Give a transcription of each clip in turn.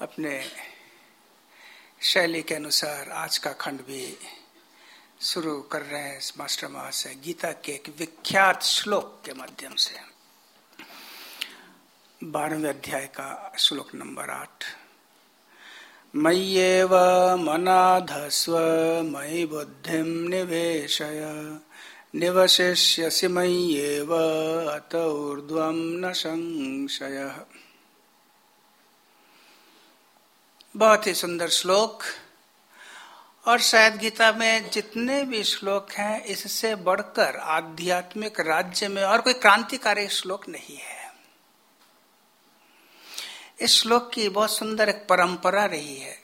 अपने शैली के अनुसार आज का खंड भी शुरू कर रहे हैं मास्टर महाशय गीता के एक विख्यात श्लोक के माध्यम से। बारहवें अध्याय का श्लोक नंबर आठ। मय्येव मनाधस्व मयि बुद्धिम निवेशय, निवशिष्यसि मय्येव अत ऊर्ध्वं न संशय। बहुत ही सुंदर श्लोक। और शायद गीता में जितने भी श्लोक हैं, इससे बढ़कर आध्यात्मिक राज्य में और कोई क्रांतिकारी श्लोक नहीं है। इस श्लोक की बहुत सुंदर एक परंपरा रही है।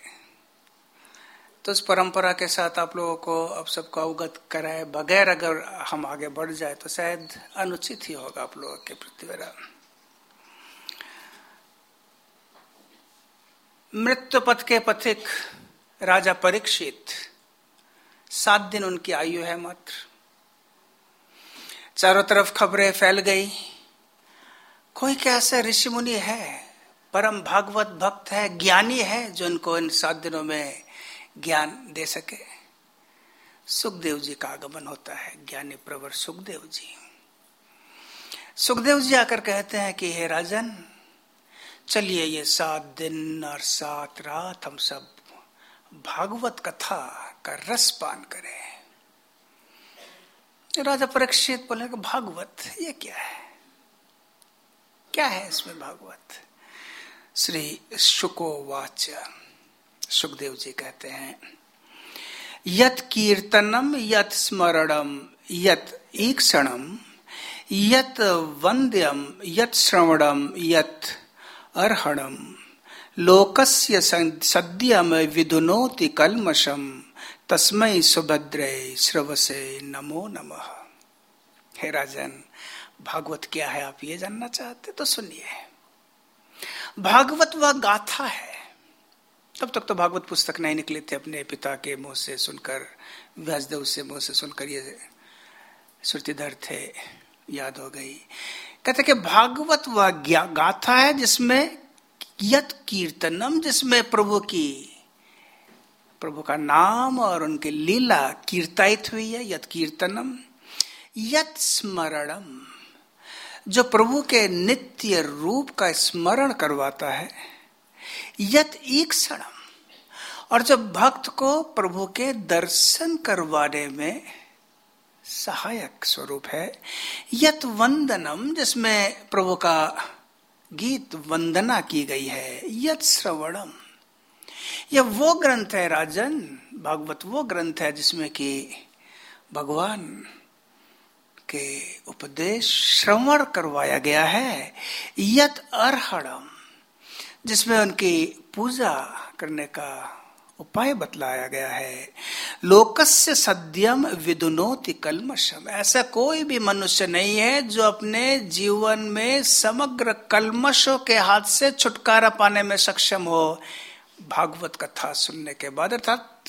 तो उस परंपरा के साथ आप लोगों को अब सबको अवगत कराए, बगैर अगर हम आगे बढ़ जाए तो शायद अनुचित ही होगा आप लोगों के प्रति मृत्यु पथ के पथिक राजा परीक्षित। सात दिन उनकी आयु है मात्र। चारों तरफ़ खबरें फैल गई। कोई कैसे ऋषि मुनि है, परम भागवत भक्त है, ज्ञानी है, जो उनको इन सात दिनों में ज्ञान दे सके? सुखदेव जी का आगमन होता है, ज्ञानी प्रवर सुखदेव जी। सुखदेव जी आकर कहते हैं कि, हे राजन चलिए ये सात दिन और सात रात हम सब भागवत कथा का रस पान करें। राजा परीक्षित बोले भागवत, ये क्या है? क्या है इसमें भागवत? श्री शुको वाच सुखदेव जी कहते हैं, यत कीर्तनम, यत स्मरणम, यत ईक्षणम, यत वंद्यम, यत श्रवणम, यत अर्हणम। लोकस्य सद्यम विधुनोति कलमशम तस्मय सुभद्रे श्रवसे नमो नमः। हे राजन, भागवत क्या है आप ये जानना चाहते? तो सुनिए। भागवत वह गाथा है। तब तक तो भागवत पुस्तक नहीं निकले थे अपने पिता के मुँह से सुनकर, व्यासदेव से मुँह से सुनकर ये श्रुतिधर थे, याद हो गई। कहते कि भागवत वह गाथा है जिसमें यत कीर्तनम, जिसमें प्रभु की, प्रभु का नाम और उनकी लीला कीर्तायित हुई है, यत कीर्तनम, यत स्मरणम, जो प्रभु के नित्य रूप का स्मरण करवाता है, यत एक ईक्षणम, और जब भक्त को प्रभु के दर्शन करवाने में सहायक स्वरूप है। यत वंदनम, जिसमें प्रभु का गीत वंदना की गई है, यत श्रवणम। यह वो ग्रंथ है राजन, भागवत वो ग्रंथ है जिसमें कि भगवान के उपदेश श्रवण करवाया गया है। यत अर्हणम, जिसमें उनकी पूजा करने का उपाय बतलाया गया है। लोकस्य सद्यम विदुनोति कलमशम ऐसा कोई भी मनुष्य नहीं है जो अपने जीवन में समग्र कलमशों के हाथ से छुटकारा पाने में सक्षम हो। भागवत कथा सुनने के बाद अर्थात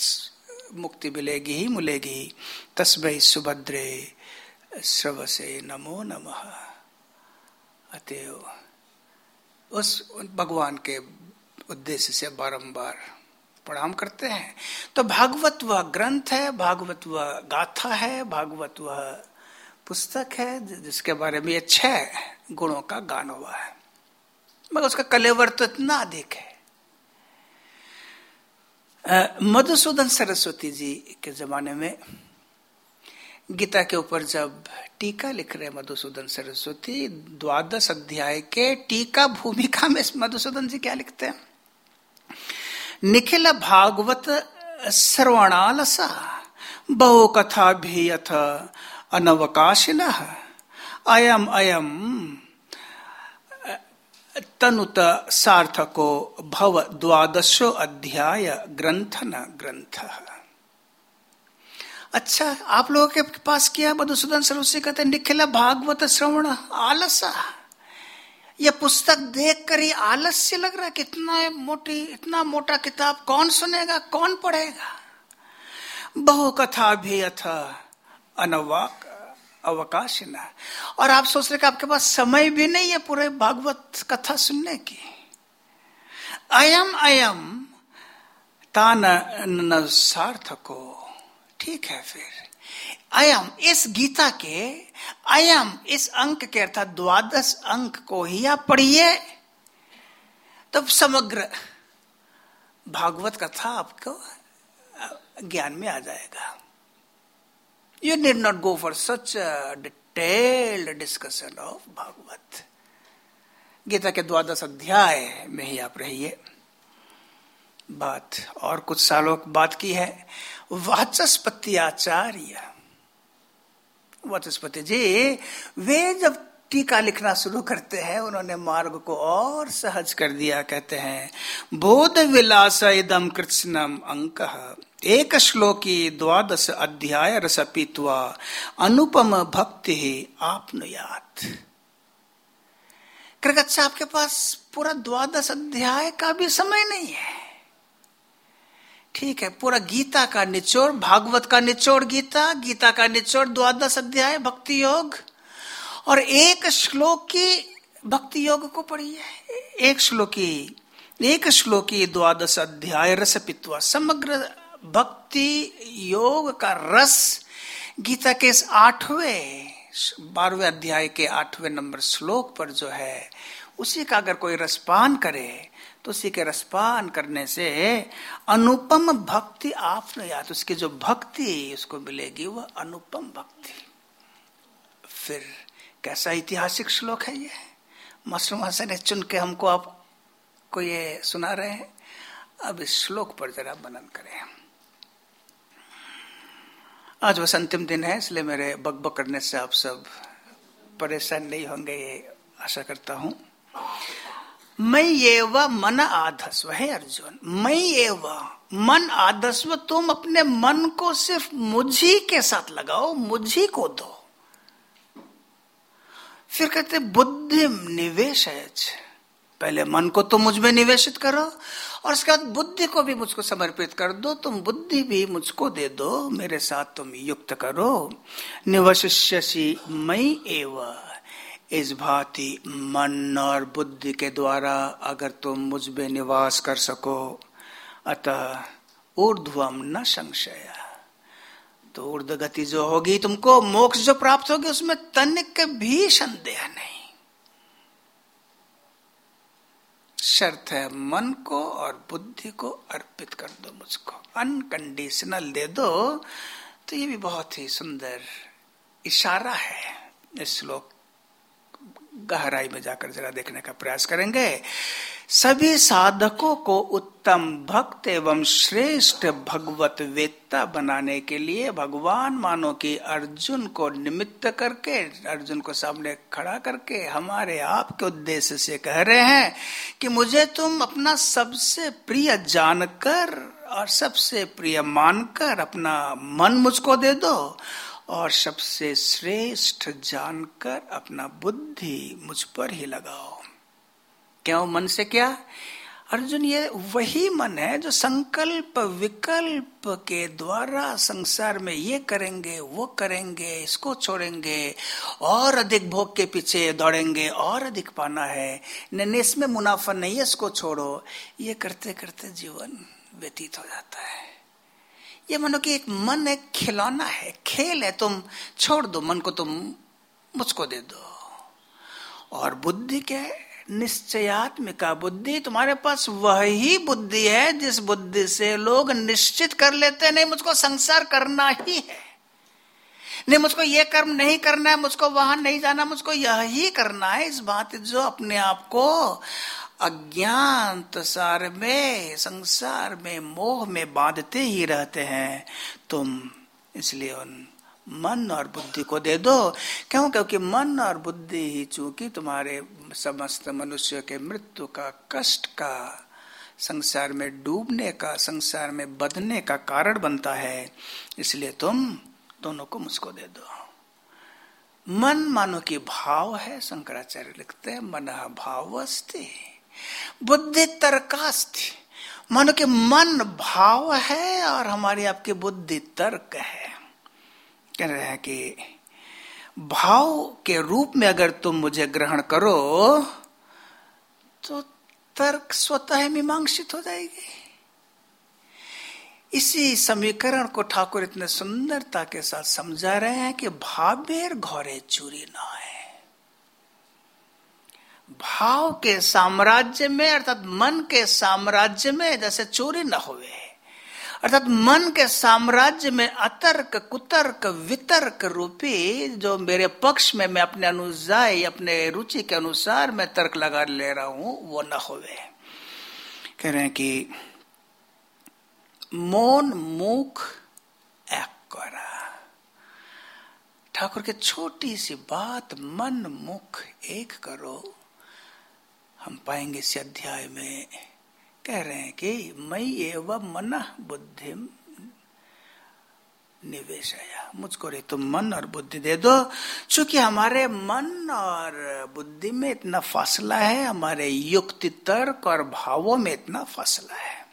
मुक्ति मिलेगी ही मिलेगी। तस्बई सुभद्रे श्रव से नमो नमः। अतएव उस भगवान के उद्देश्य से बारंबार प्रणाम करते हैं। तो भागवत वह ग्रंथ है, भागवत वह गाथा है, भागवत वह पुस्तक है जिसके बारे में ये छह गुणों का गान हुआ है। मगर उसका कलेवर तो इतना अधिक है। मधुसूदन सरस्वती जी के जमाने में गीता के ऊपर जब टीका लिख रहे मधुसूदन सरस्वती, द्वादश अध्याय के टीका भूमिका में मधुसूदन जी क्या लिखते हैं? निखिल भागवत श्रवणालस बहु कथा भी यथ अनवकाशिन। अयम अयम, तनुत सार्थको भव द्वादशो अध्याय ग्रंथन ग्रंथ। अच्छा आप लोगों के पास क्या मधुसूदन सरस्वती कहते निखिल भागवत श्रवण आलसा। यह पुस्तक देख कर ही आलस्य लग रहा है, कितना मोटी, इतना मोटा किताब कौन सुनेगा, कौन पढ़ेगा? बहु कथा भी अथ अनवाक अवकाश न और आप सोच रहे कि आपके पास समय भी नहीं है पूरे भागवत कथा सुनने की। अयम अयम, तान न, सार्थको। ठीक है फिर। अयम, इस गीता के अयम, इस अंक के अर्थात द्वादश अंक को ही आप पढ़िए। तब समग्र भागवत कथा आपको ज्ञान में आ जाएगा। You need not go for such detailed discussion of Bhagavad. Gita के द्वादश अध्याय में ही आप रहिए। बात और कुछ सालों बात की है। वाचस्पति आचार्य। वाचस्पति जी, वे जब टीका लिखना शुरू करते हैं, उन्होंने मार्ग को और सहज कर दिया। कहते हैं, बोध विलास इदम कृष्णम अंक। एक श्लोकी द्वादश अध्याय रस पीतवा, अनुपम भक्ति ही आपनुयात। कृगच्छा आपके पास पूरा द्वादश अध्याय का भी समय नहीं है। ठीक है, पूरा गीता का निचोड़, भागवत का निचोड़ गीता गीता का निचोड़ द्वादश अध्याय, भक्ति योग। और एक श्लोक की भक्ति योग को पढ़िए। एक श्लोकी एक श्लोकी द्वादश अध्याय, रस पित्वा। समग्र भक्ति योग का रस गीता के इस आठवें, बारहवें अध्याय के आठवें नंबर श्लोक पर जो है, उसी का अगर कोई रसपान करे तो उसी के रसपान करने से अनुपम भक्ति आपने याद, उसकी जो भक्ति उसको मिलेगी, वह अनुपम भक्ति। फिर कैसा ऐतिहासिक श्लोक है ये? मास्टर महाशय ने चुन के हमको आपको ये सुना रहे हैं। अब इस श्लोक पर जरा मनन करें। आज बस अंतिम दिन है, इसलिए मेरे बकबक करने से आप सब परेशान नहीं होंगे, ये आशा करता हूँ। मैं ये व मन आधस्व। है अर्जुन मैं ये व मन आधस्व, तुम अपने मन को सिर्फ़ मुझी के साथ लगाओ, मुझी को दो। फिर कहते, बुद्धि निवेश है पहले मन को तुम मुझमें निवेशित करो, और उसके बाद बुद्धि को भी मुझको समर्पित कर दो, तुम बुद्धि भी मुझको दे दो, मेरे साथ तुम युक्त करो। निवशिष्यसी मई एव इस भांति मन और बुद्धि के द्वारा अगर तुम मुझमें निवास कर सको, अतः ऊर्ध्वम न संशया। तो ऊर्ध गति जो होगी तुमको, मोक्ष जो प्राप्त होगी, उसमें तनिक भी संदेह नहीं। शर्त है, मन को और बुद्धि को अर्पित कर दो मुझको। अनकंडीशनल दे दो तो ये भी बहुत ही सुंदर इशारा है इस श्लोक गहराई में जाकर जरा देखने का प्रयास करेंगे। सभी साधकों को उत्तम भक्त एवं श्रेष्ठ भगवत वेत्ता बनाने के लिए भगवान मानो कि अर्जुन को निमित्त करके, अर्जुन को सामने खड़ा करके हमारे आप के उद्देश्य से कह रहे हैं कि मुझे तुम अपना सबसे प्रिय जानकर और सबसे प्रिय मानकर अपना मन मुझको दे दो। और सबसे श्रेष्ठ जानकर अपना बुद्धि मुझ पर ही लगाओ। क्यों? मन से क्या? अर्जुन, ये वही मन है जो संकल्प विकल्प के द्वारा संसार में ये करेंगे, वो करेंगे, इसको छोड़ेंगे, और अधिक भोग के पीछे दौड़ेंगे, और अधिक पाना है। न इसमें मुनाफा नहीं है, इसको छोड़ो। ये करते करते जीवन व्यतीत हो जाता है। ये मनो कि एक मन एक खिलौना है। खेल है, तुम छोड़ दो, मन को तुम मुझको दे दो। और बुद्धि है निश्चयात्मिका बुद्धि, तुम्हारे पास वही बुद्धि है जिस बुद्धि से लोग निश्चित कर लेते नहीं, मुझको संसार करना ही है। नहीं, मुझको ये कर्म नहीं करना है, मुझको वहाँ नहीं जाना, मुझको यही करना है, इस बात जो अपने आप को अज्ञान सार में, संसार में, मोह में बांधते ही रहते हैं। तुम इसलिए उन मन और बुद्धि को दे दो। क्यों? क्योंकि मन और बुद्धि ही चूँकि तुम्हारे समस्त मनुष्य के मृत्यु का, कष्ट का, संसार में डूबने का, संसार में बदने का कारण बनता है। इसलिए तुम दोनों को मुझको दे दो। मन मानो की भाव है, शंकराचार्य लिखते हैं, मन भाव अस्ति बुद्धि तर्कास्थि। मानो के मन भाव है और हमारी आपकी बुद्धि तर्क है। कह रहे हैं कि भाव के रूप में अगर तुम मुझे ग्रहण करो तो तर्क स्वतः मीमांसित हो जाएगी। इसी समीकरण को ठाकुर इतने सुंदरता के साथ समझा रहे हैं कि भावेर घोरे चूरी ना भाव के साम्राज्य में, अर्थात मन के साम्राज्य में जैसे चोरी न हुए अर्थात मन के साम्राज्य में अतर्क, कुतर्क, वितर्क रूपी जो मेरे पक्ष में मैं अपने अनुसार अपने रुचि के अनुसार मैं तर्क लगा ले रहा हूँ, वो न होवे। कह रहे हैं कि मौन मुख एक करा ठाकुर के छोटी सी बात, मन मुख एक करो। हम पाएँगे इस अध्याय में, कह रहे हैं कि मई एवं मन बुद्धि निवेश मुझको रे तुम मन और बुद्धि दे दो। क्योंकि हमारे मन और बुद्धि में इतना फासला है, हमारे युक्ति, तर्क और भावों में इतना फासला है।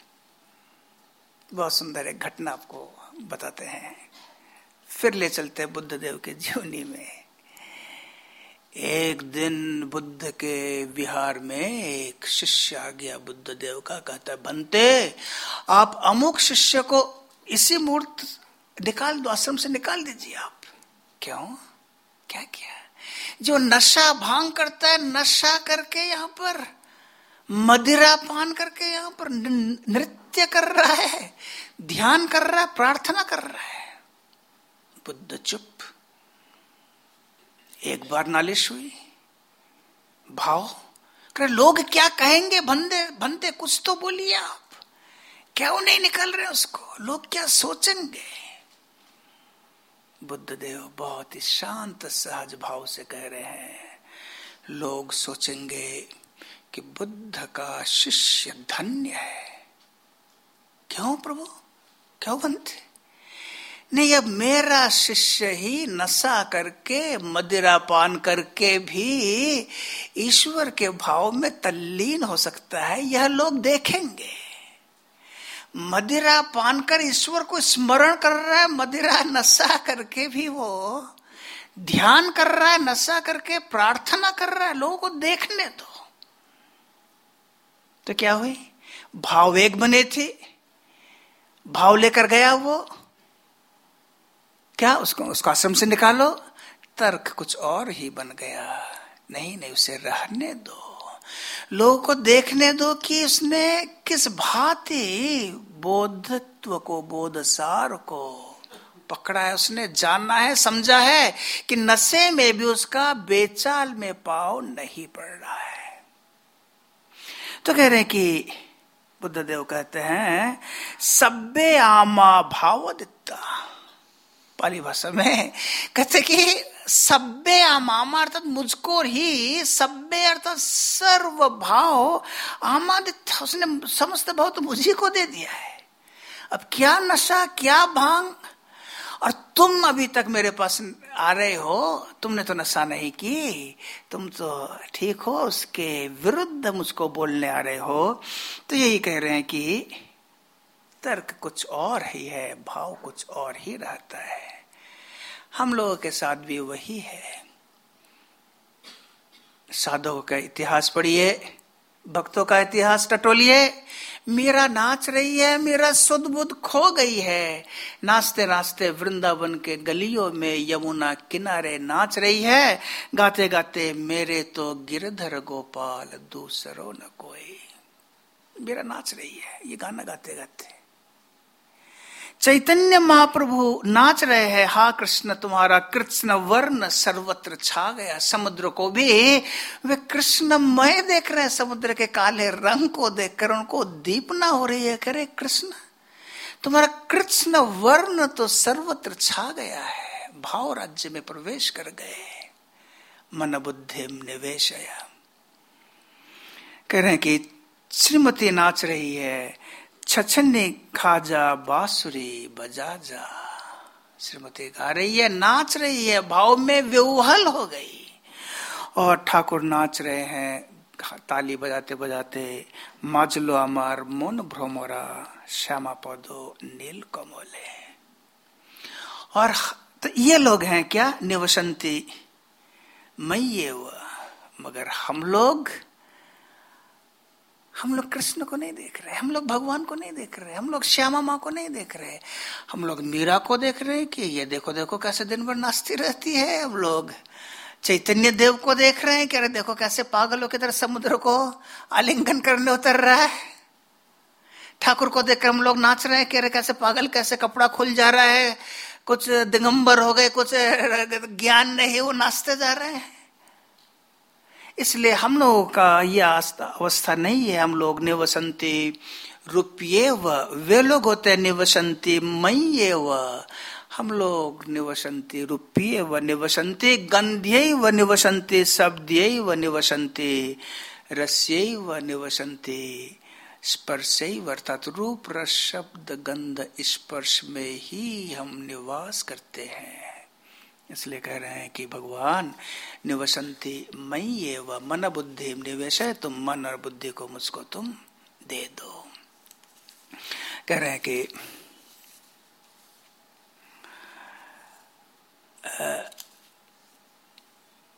बहुत सुंदर एक घटना आपको बताते हैं। फिर ले चलते हैं बुद्ध देव के जीवनी में। एक दिन बुद्ध के विहार में एक शिष्य आ गया, बुद्ध देव का कहता है बनते आप अमुक शिष्य को इसी मुहूर्त निकाल दो, आश्रम से निकाल दीजिए आप। क्यों? क्या किया? जो नशा भाँग करता है, नशा करके यहाँ पर, मदिरा पान करके यहाँ पर नृत्य कर रहा है, ध्यान कर रहा है, प्रार्थना कर रहा है। बुद्ध चुप। एक बार नालिश हुई। भाव करे लोग क्या कहेंगे? बंदे बंदे, कुछ तो बोलिए आप। क्यों नहीं निकल रहे उसको? लोग क्या सोचेंगे? बुद्ध देव बहुत ही शांत, सहज भाव से कह रहे हैं। लोग सोचेंगे कि बुद्ध का शिष्य धन्य है। क्यों प्रभु? क्यों बनते नहीं, अब मेरा शिष्य ही नशा करके मदिरा पान करके भी ईश्वर के भाव में तल्लीन हो सकता है। यह लोग देखेंगे। मदिरा पान कर ईश्वर को स्मरण कर रहा है, मदिरा नशा करके भी वो ध्यान कर रहा है, नशा करके प्रार्थना कर रहा है, लोगों को देखने दो। तो क्या हुई? भाव एक बने थे। भाव लेकर गया वो। क्या उसको उसको आश्रम से निकालो? तर्क कुछ और ही बन गया। नहीं नहीं, उसे रहने दो। लोगों को देखने दो कि उसने किस भांति बोधत्व को, बोधसार को पकड़ा है। उसने जानना है, समझा है कि नशे में भी उसका बेचाल में पाव नहीं पड़ रहा है। तो कह रहे हैं कि बुद्ध देव कहते हैं सब्बे आमा भाव दिता पाली भाषा में, कहते कि सभ्य आमामा अर्थात मुझको ही सभ्य अर्थात सर्व भाव आमादित उसने समस्त भाव तो मुझी को दे दिया है। अब क्या नशा, क्या भाँग? और तुम अभी तक मेरे पास आ रहे हो, तुमने तो नशा नहीं की, तुम तो ठीक हो, उसके विरुद्ध मुझको बोलने आ रहे हो। तो यही कह रहे हैं कि तर्क कुछ और ही है, भाव कुछ और ही रहता है। हम लोगों के साथ भी वही है। साधुओं का इतिहास पढ़िए, भक्तों का इतिहास टटोलिए। मेरा नाच रही है, मेरा सुध बुद्ध खो गई है। नाचते नाचते वृंदावन के गलियों में यमुना किनारे नाच रही है। गाते गाते मेरे तो गिरधर गोपाल दूसरो न कोई। मेरा नाच रही है, ये गाना गाते गाते चैतन्य महाप्रभु नाच रहे हैं, हा कृष्ण तुम्हारा कृष्ण वर्ण सर्वत्र छा गया। समुद्र को भी वे कृष्णमय देख रहे हैं, समुद्र के काले रंग को देखकर उनको दीपना हो रही है। करे कृष्ण, तुम्हारा कृष्ण वर्ण तो सर्वत्र छा गया है, भाव राज्य में प्रवेश कर गए, मन बुद्धि निवेश कह रहे हैं कि श्रीमती नाच रही है छछने खाजा बांसुरी बजा जा श्रीमती गा रही है, नाच रही है, भाव में व्यूहल हो गई। और ठाकुर नाच रहे हैं, ताली बजाते बजाते, माजलो अमर मन भ्रमरा, श्यामा पौधो नील कमोले। और तो ये लोग हैं क्या? निवसंती मई मगर हम लोग हम लोग कृष्ण को नहीं देख रहे, हम लोग भगवान को नहीं देख रहे, हम लोग श्यामा माँ को नहीं देख रहे, हम लोग मीरा को देख रहे हैं कि ये देखो देखो कैसे दिन भर नाचती रहती है हम लोग। चैतन्य देव को देख रहे हैं कि अरे देखो कैसे पागलों की तरह समुद्र को आलिंगन करने उतर रहा है। ठाकुर को देखकर हम लोग नाच रहे हैं कि अरे कैसे पागल, कैसे कपड़ा खुल जा रहा है, कुछ दिगंबर हो गए, कुछ ज्ञान नहीं, वो नाचते जा रहे हैं। इसलिए हम लोगों का यह अवस्था नहीं है। हम लोग निवसंती रुपये व वे लोग होते हैं निवसंती मई व। हम लोग निवसंती रुपये व निवसंती गंध्य व निवसंती शब्द व निवसंती रस्य व निवसंती स्पर्श अर्थात रूप रस, शब्द, गंध, स्पर्श में ही हम निवास करते हैं। इसलिए कह रहे हैं कि भगवान, निवसंती मई ये व मन बुद्धि निवेश तुम मन और बुद्धि को मुझको तुम दे दो। कह रहे हैं कि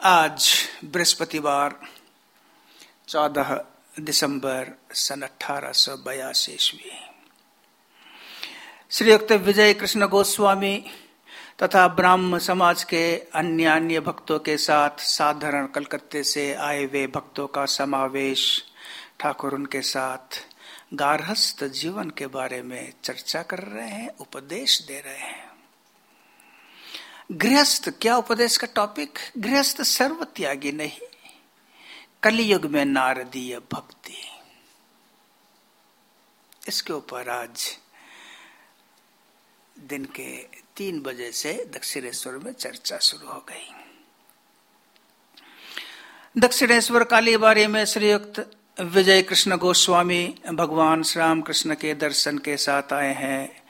आज बृहस्पतिवार, चौदह दिसंबर सन अठारह सौ बयासी ईस्वी। श्रीयुक्त विजय कृष्ण गोस्वामी तथा ब्राह्म समाज के अन्य अन्य भक्तों के साथ साधारण कलकत्ते से आए हुए भक्तों का समावेश ठाकुर उनके साथ गारहस्थ जीवन के बारे में चर्चा कर रहे हैं, उपदेश दे रहे हैं। गृहस्थ, क्या उपदेश का टॉपिक गृहस्थ सर्व त्यागी नहीं। कलयुग में नारदीय भक्ति। इसके ऊपर आज दिन के तीन बजे से दक्षिणेश्वर में चर्चा शुरू हो गई। दक्षिणेश्वर काली बारे में श्रीयुक्त विजय कृष्ण गोस्वामी भगवान श्री राम कृष्ण के दर्शन के साथ आए हैं।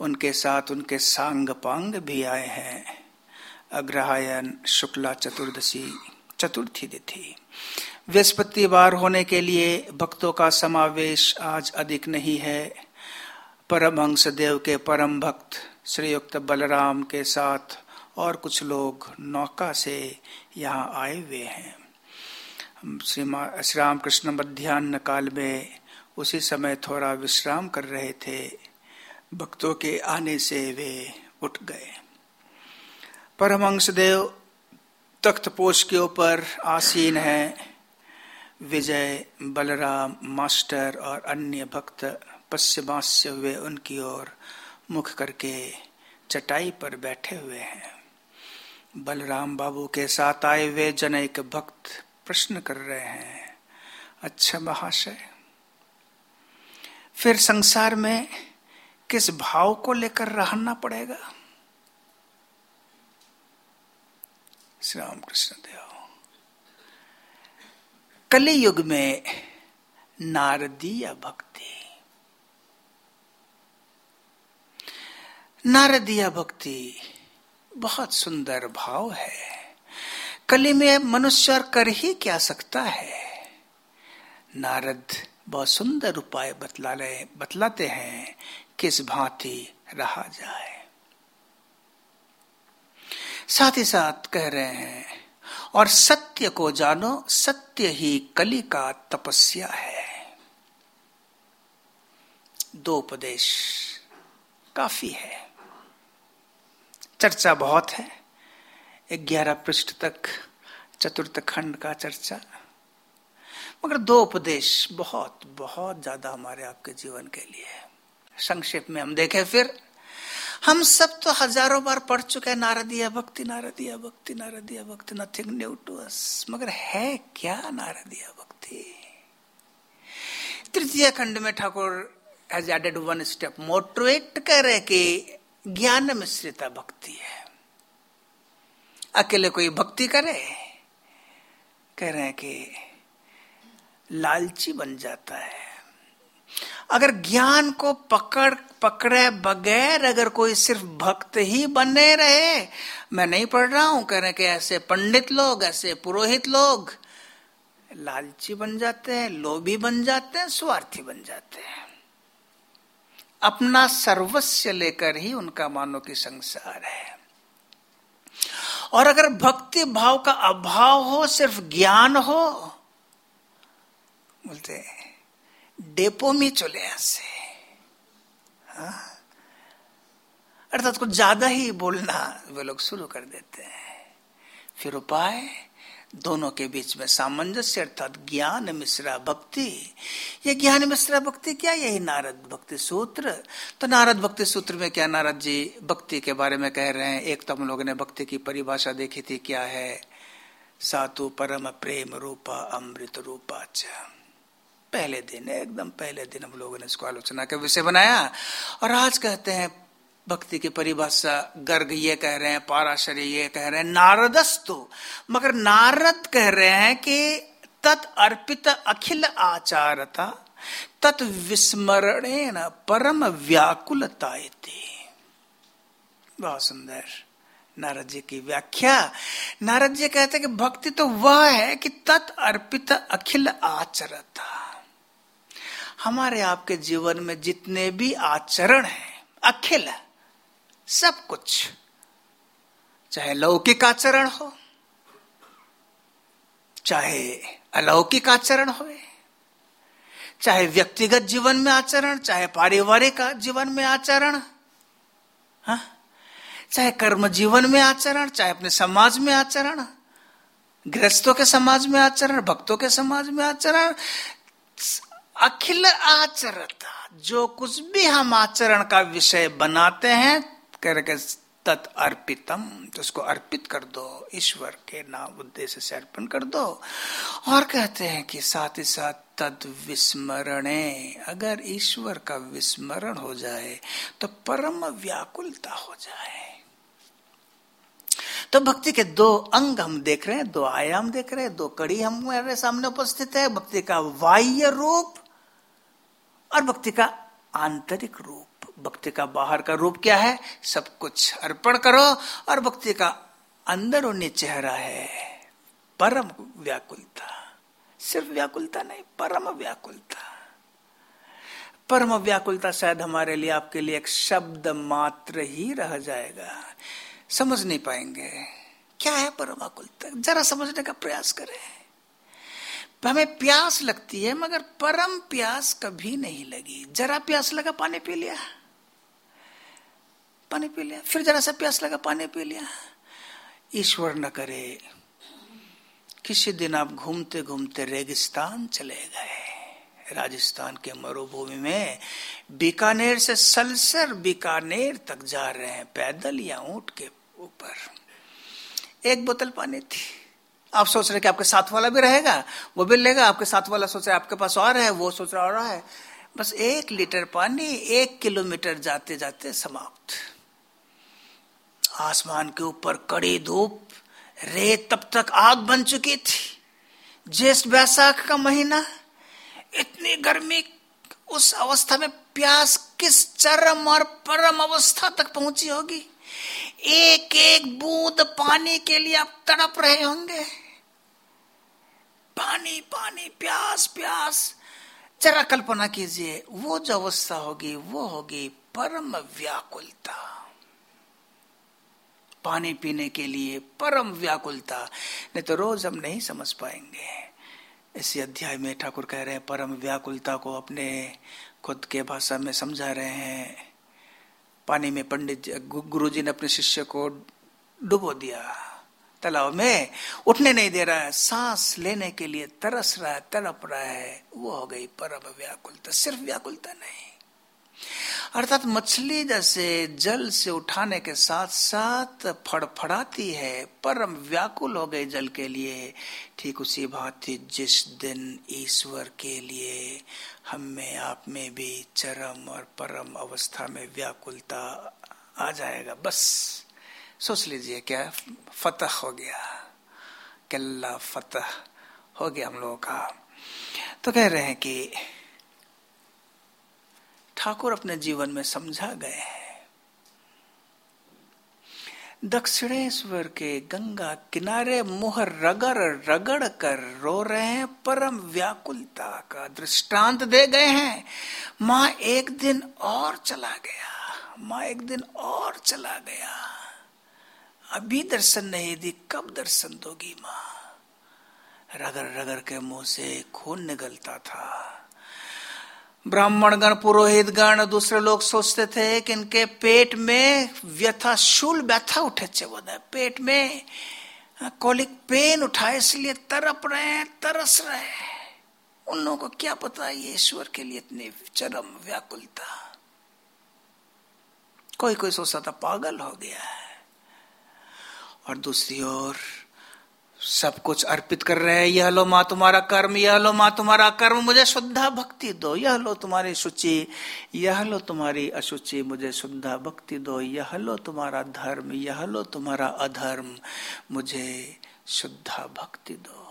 उनके साथ उनके सांग पांग भी आए हैं। अग्रहायन शुक्ला चतुर्दशी, चतुर्थी तिथि। बृहस्पतिवार होने के लिए भक्तों का समावेश आज अधिक नहीं है। परमहंस देव के परम भक्त श्रीयुक्त बलराम के साथ और कुछ लोग नौका से यहाँ आए हुए हैं। श्री राम कृष्ण मध्यान्ह काल में उसी समय थोड़ा विश्राम कर रहे थे। भक्तों के आने से वे उठ गए। परमहंस देव तख्त पोष के ऊपर आसीन है। विजय, बलराम, मास्टर और अन्य भक्त पश्चिमास्य हुए उनकी ओर मुख करके चटाई पर बैठे हुए हैं। बलराम बाबू के साथ आए हुए जनैक भक्त प्रश्न कर रहे हैं अच्छा महाशय, फिर संसार में किस भाव को लेकर रहना पड़ेगा? श्री राम कृष्ण देव कली युग में नारदीय भक्ति नारदीय भक्ति बहुत सुंदर भाव है। कली में मनुष्य कर ही क्या सकता है? नारद बहुत सुंदर उपाय बतला रहे, बतलाते हैं किस भांति रहा जाए। साथ ही साथ कह रहे हैं, और सत्य को जानो, सत्य ही कली का तपस्या है। दो उपदेश काफ़ी है। चर्चा बहुत है। ग्यारह पृष्ठ तक, चतुर्थ खंड का चर्चा। मगर दो उपदेश बहुत बहुत ज़्यादा हमारे आपके जीवन के लिए संक्षेप में हम देखें फिर। हम सब तो हज़ारों बार पढ़ चुके हैं नारदिया भक्ति नारदिया भक्ति नारदिया भक्ति नथिंग न्यू टू अस मगर है क्या नारदिया भक्ति? तृतीय खंड में Thakur has added one step more to it कह रहे कि ज्ञान मिश्रित भक्ति है। अकेले कोई भक्ति करे, कह रहे हैं कि लालची बन जाता है। अगर ज्ञान को पकड़, पकड़े बगैर अगर कोई सिर्फ़ भक्त ही बने रहे, मैं नहीं पढ़ रहा हूँ, कह रहे कि ऐसे पंडित लोग, ऐसे पुरोहित लोग लालची बन जाते हैं, लोभी बन जाते हैं, स्वार्थी बन जाते हैं। अपना सर्वस्व लेकर ही उनका मानो कि संसार है। और अगर भक्ति भाव का अभाव हो, सिर्फ़ ज्ञान हो, बोलते डेपो में चले ऐसे। हाँ? अर्थात कुछ ज़्यादा ही बोलना वे लोग शुरू कर देते हैं। फिर उपाय दोनों के बीच में सामंजस्य अर्थात ज्ञान मिश्रा भक्ति। ये ज्ञान मिश्रा भक्ति क्या? यही नारद भक्ति सूत्र। तो नारद भक्ति सूत्र में क्या नारद जी भक्ति के बारे में कह रहे हैं? एक तो हम लोगों ने भक्ति की परिभाषा देखी थी, क्या है? सातु परम प्रेम रूपा अमृत रूपा च। पहले दिन, एकदम पहले दिन हम लोगों ने इसको आलोचना का विषय बनाया। और आज कहते हैं भक्ति की परिभाषा गर्ग ये कह रहे हैं, पाराशर्य ये कह रहे हैं, नारदस्तु। मगर नारद कह रहे हैं कि तत् अर्पित अखिल आचारता, तत् विस्मरणेन परम व्याकुलता बहुत सुंदर। नारद जी की व्याख्या। नारद जी कहते हैं कि भक्ति तो वह है कि तत् अर्पित अखिल आचरता। हमारे आपके जीवन में जितने भी आचरण हैं, अखिल है सब कुछ, चाहे लौकिक आचरण हो, चाहे अलौकिक आचरण हो चाहे व्यक्तिगत जीवन में आचरण, चाहे पारिवारिक जीवन में आचरण, हा? चाहे कर्म जीवन में आचरण, चाहे अपने समाज में आचरण, गृहस्थों के समाज में आचरण, भक्तों के समाज में आचरण, अखिल आचरता, जो कुछ भी हम आचरण का विषय बनाते हैं करके तत् अर्पितम तो उसको अर्पित कर दो, ईश्वर के नाम उद्देश्य से अर्पण कर दो। और कहते हैं कि साथ ही साथ तद विस्मरणे, अगर ईश्वर का विस्मरण हो जाए तो परम व्याकुलता हो जाए। तो भक्ति के दो अंग हम देख रहे हैं, दो आयाम देख रहे हैं, दो कड़ी हम हमारे सामने उपस्थित है, भक्ति का बाह्य रूप और भक्ति का आंतरिक रूप। भक्ति का बाहर का रूप क्या है? सब कुछ अर्पण करो और भक्ति का अंदर और चेहरा है। परम व्याकुलता। सिर्फ़ व्याकुलता नहीं, परम व्याकुलता। परम व्याकुलता शायद हमारे लिए, आपके लिए एक शब्द मात्र ही रह जाएगा। समझ नहीं पाएँगे। क्या है परम व्याकुलता? जरा समझने का प्रयास करें। हमें प्यास लगती है, मगर परम प्यास कभी नहीं लगी। जरा प्यास लगा, पानी पी लिया। पानी पी लिया। फिर जरा सा प्यास लगा, पानी पी लिया। ईश्वर न करे, किसी दिन आप घूमते घूमते रेगिस्तान चले गए। राजस्थान के मरुभूमि में बीकानेर से सलसर बीकानेर तक जा रहे हैं, पैदल या ऊँट के ऊपर। एक बोतल पानी थी। आप सोच रहे कि आपके साथ वाला भी रहेगा, वो भी लेगा, आपके साथ वाला सोच रहे आपके पास और है, वो सोच रहा और है। बस एक लीटर पानी एक किलोमीटर जाते जाते समाप्त। आसमान के ऊपर कड़ी धूप रेत तब तक आग बन चुकी थी। ज्येष्ठ बैसाख का महीना, इतनी गर्मी, उस अवस्था में प्यास किस चरम और परम अवस्था तक पहुँची होगी? एक एक बूंद पानी के लिए आप तड़प रहे होंगे। पानी पानी, प्यास प्यास। जरा कल्पना कीजिए, वो जो अवस्था होगी, वो होगी परम व्याकुलता। पानी पीने के लिए परम व्याकुलता, नहीं तो रोज हम नहीं समझ पाएँगे। इसी अध्याय में ठाकुर कह रहे हैं, परम व्याकुलता को अपने खुद के भाषा में समझा रहे हैं। पानी में पंडित गुरु जी ने अपने शिष्य को डुबो दिया। तालाब में उठने नहीं दे रहा है, सांस लेने के लिए तरस रहा है, तड़प रहा है, वो हो गई परम व्याकुलता, सिर्फ़ व्याकुलता नहीं। अर्थात मछली जैसे जल से उठाने के साथ साथ फड़फड़ाती है, परम व्याकुल हो गए जल के लिए। ठीक उसी भांति जिस दिन ईश्वर के लिए हम में, आप में भी चरम और परम अवस्था में व्याकुलता आ जाएगा। बस, सोच लीजिए, क्या फतह हो गया? किल्ला फतह हो गया हम लोगों का। तो कह रहे हैं कि ठाकुर अपने जीवन में समझा गए हैं। दक्षिणेश्वर के गंगा किनारे मुह रगड़ रगड़ कर रो रहे हैं, परम व्याकुलता का दृष्टांत दे गए हैं। माँ एक दिन और चला गया, माँ एक दिन और चला गया। अभी दर्शन नहीं दी, कब दर्शन दोगी माँ? रगड़ रगड़ के मुँह से खून निकलता था। ब्राह्मण गण पुरोहित गण दूसरे लोग सोचते थे कि इनके पेट में व्यथा, शूल व्यथा उठे बोधा पेट में कोलिक पेन उठा इसलिए तरप रहे हैं, तरस रहे हैं। उन लोगों को क्या पता ये ईश्वर के लिए इतनी चरम व्याकुलता। कोई कोई सोचता था, पागल हो गया है। और दूसरी ओर सब कुछ अर्पित कर रहे हैं, यह लो माँ तुम्हारा कर्म, यह लो माँ तुम्हारा कर्म, मुझे शुद्धा भक्ति दो, यह लो तुम्हारी शुचि, यह लो तुम्हारी अशुचि, मुझे शुद्धा भक्ति दो, यह लो तुम्हारा धर्म, यह लो तुम्हारा अधर्म, मुझे शुद्धा भक्ति दो।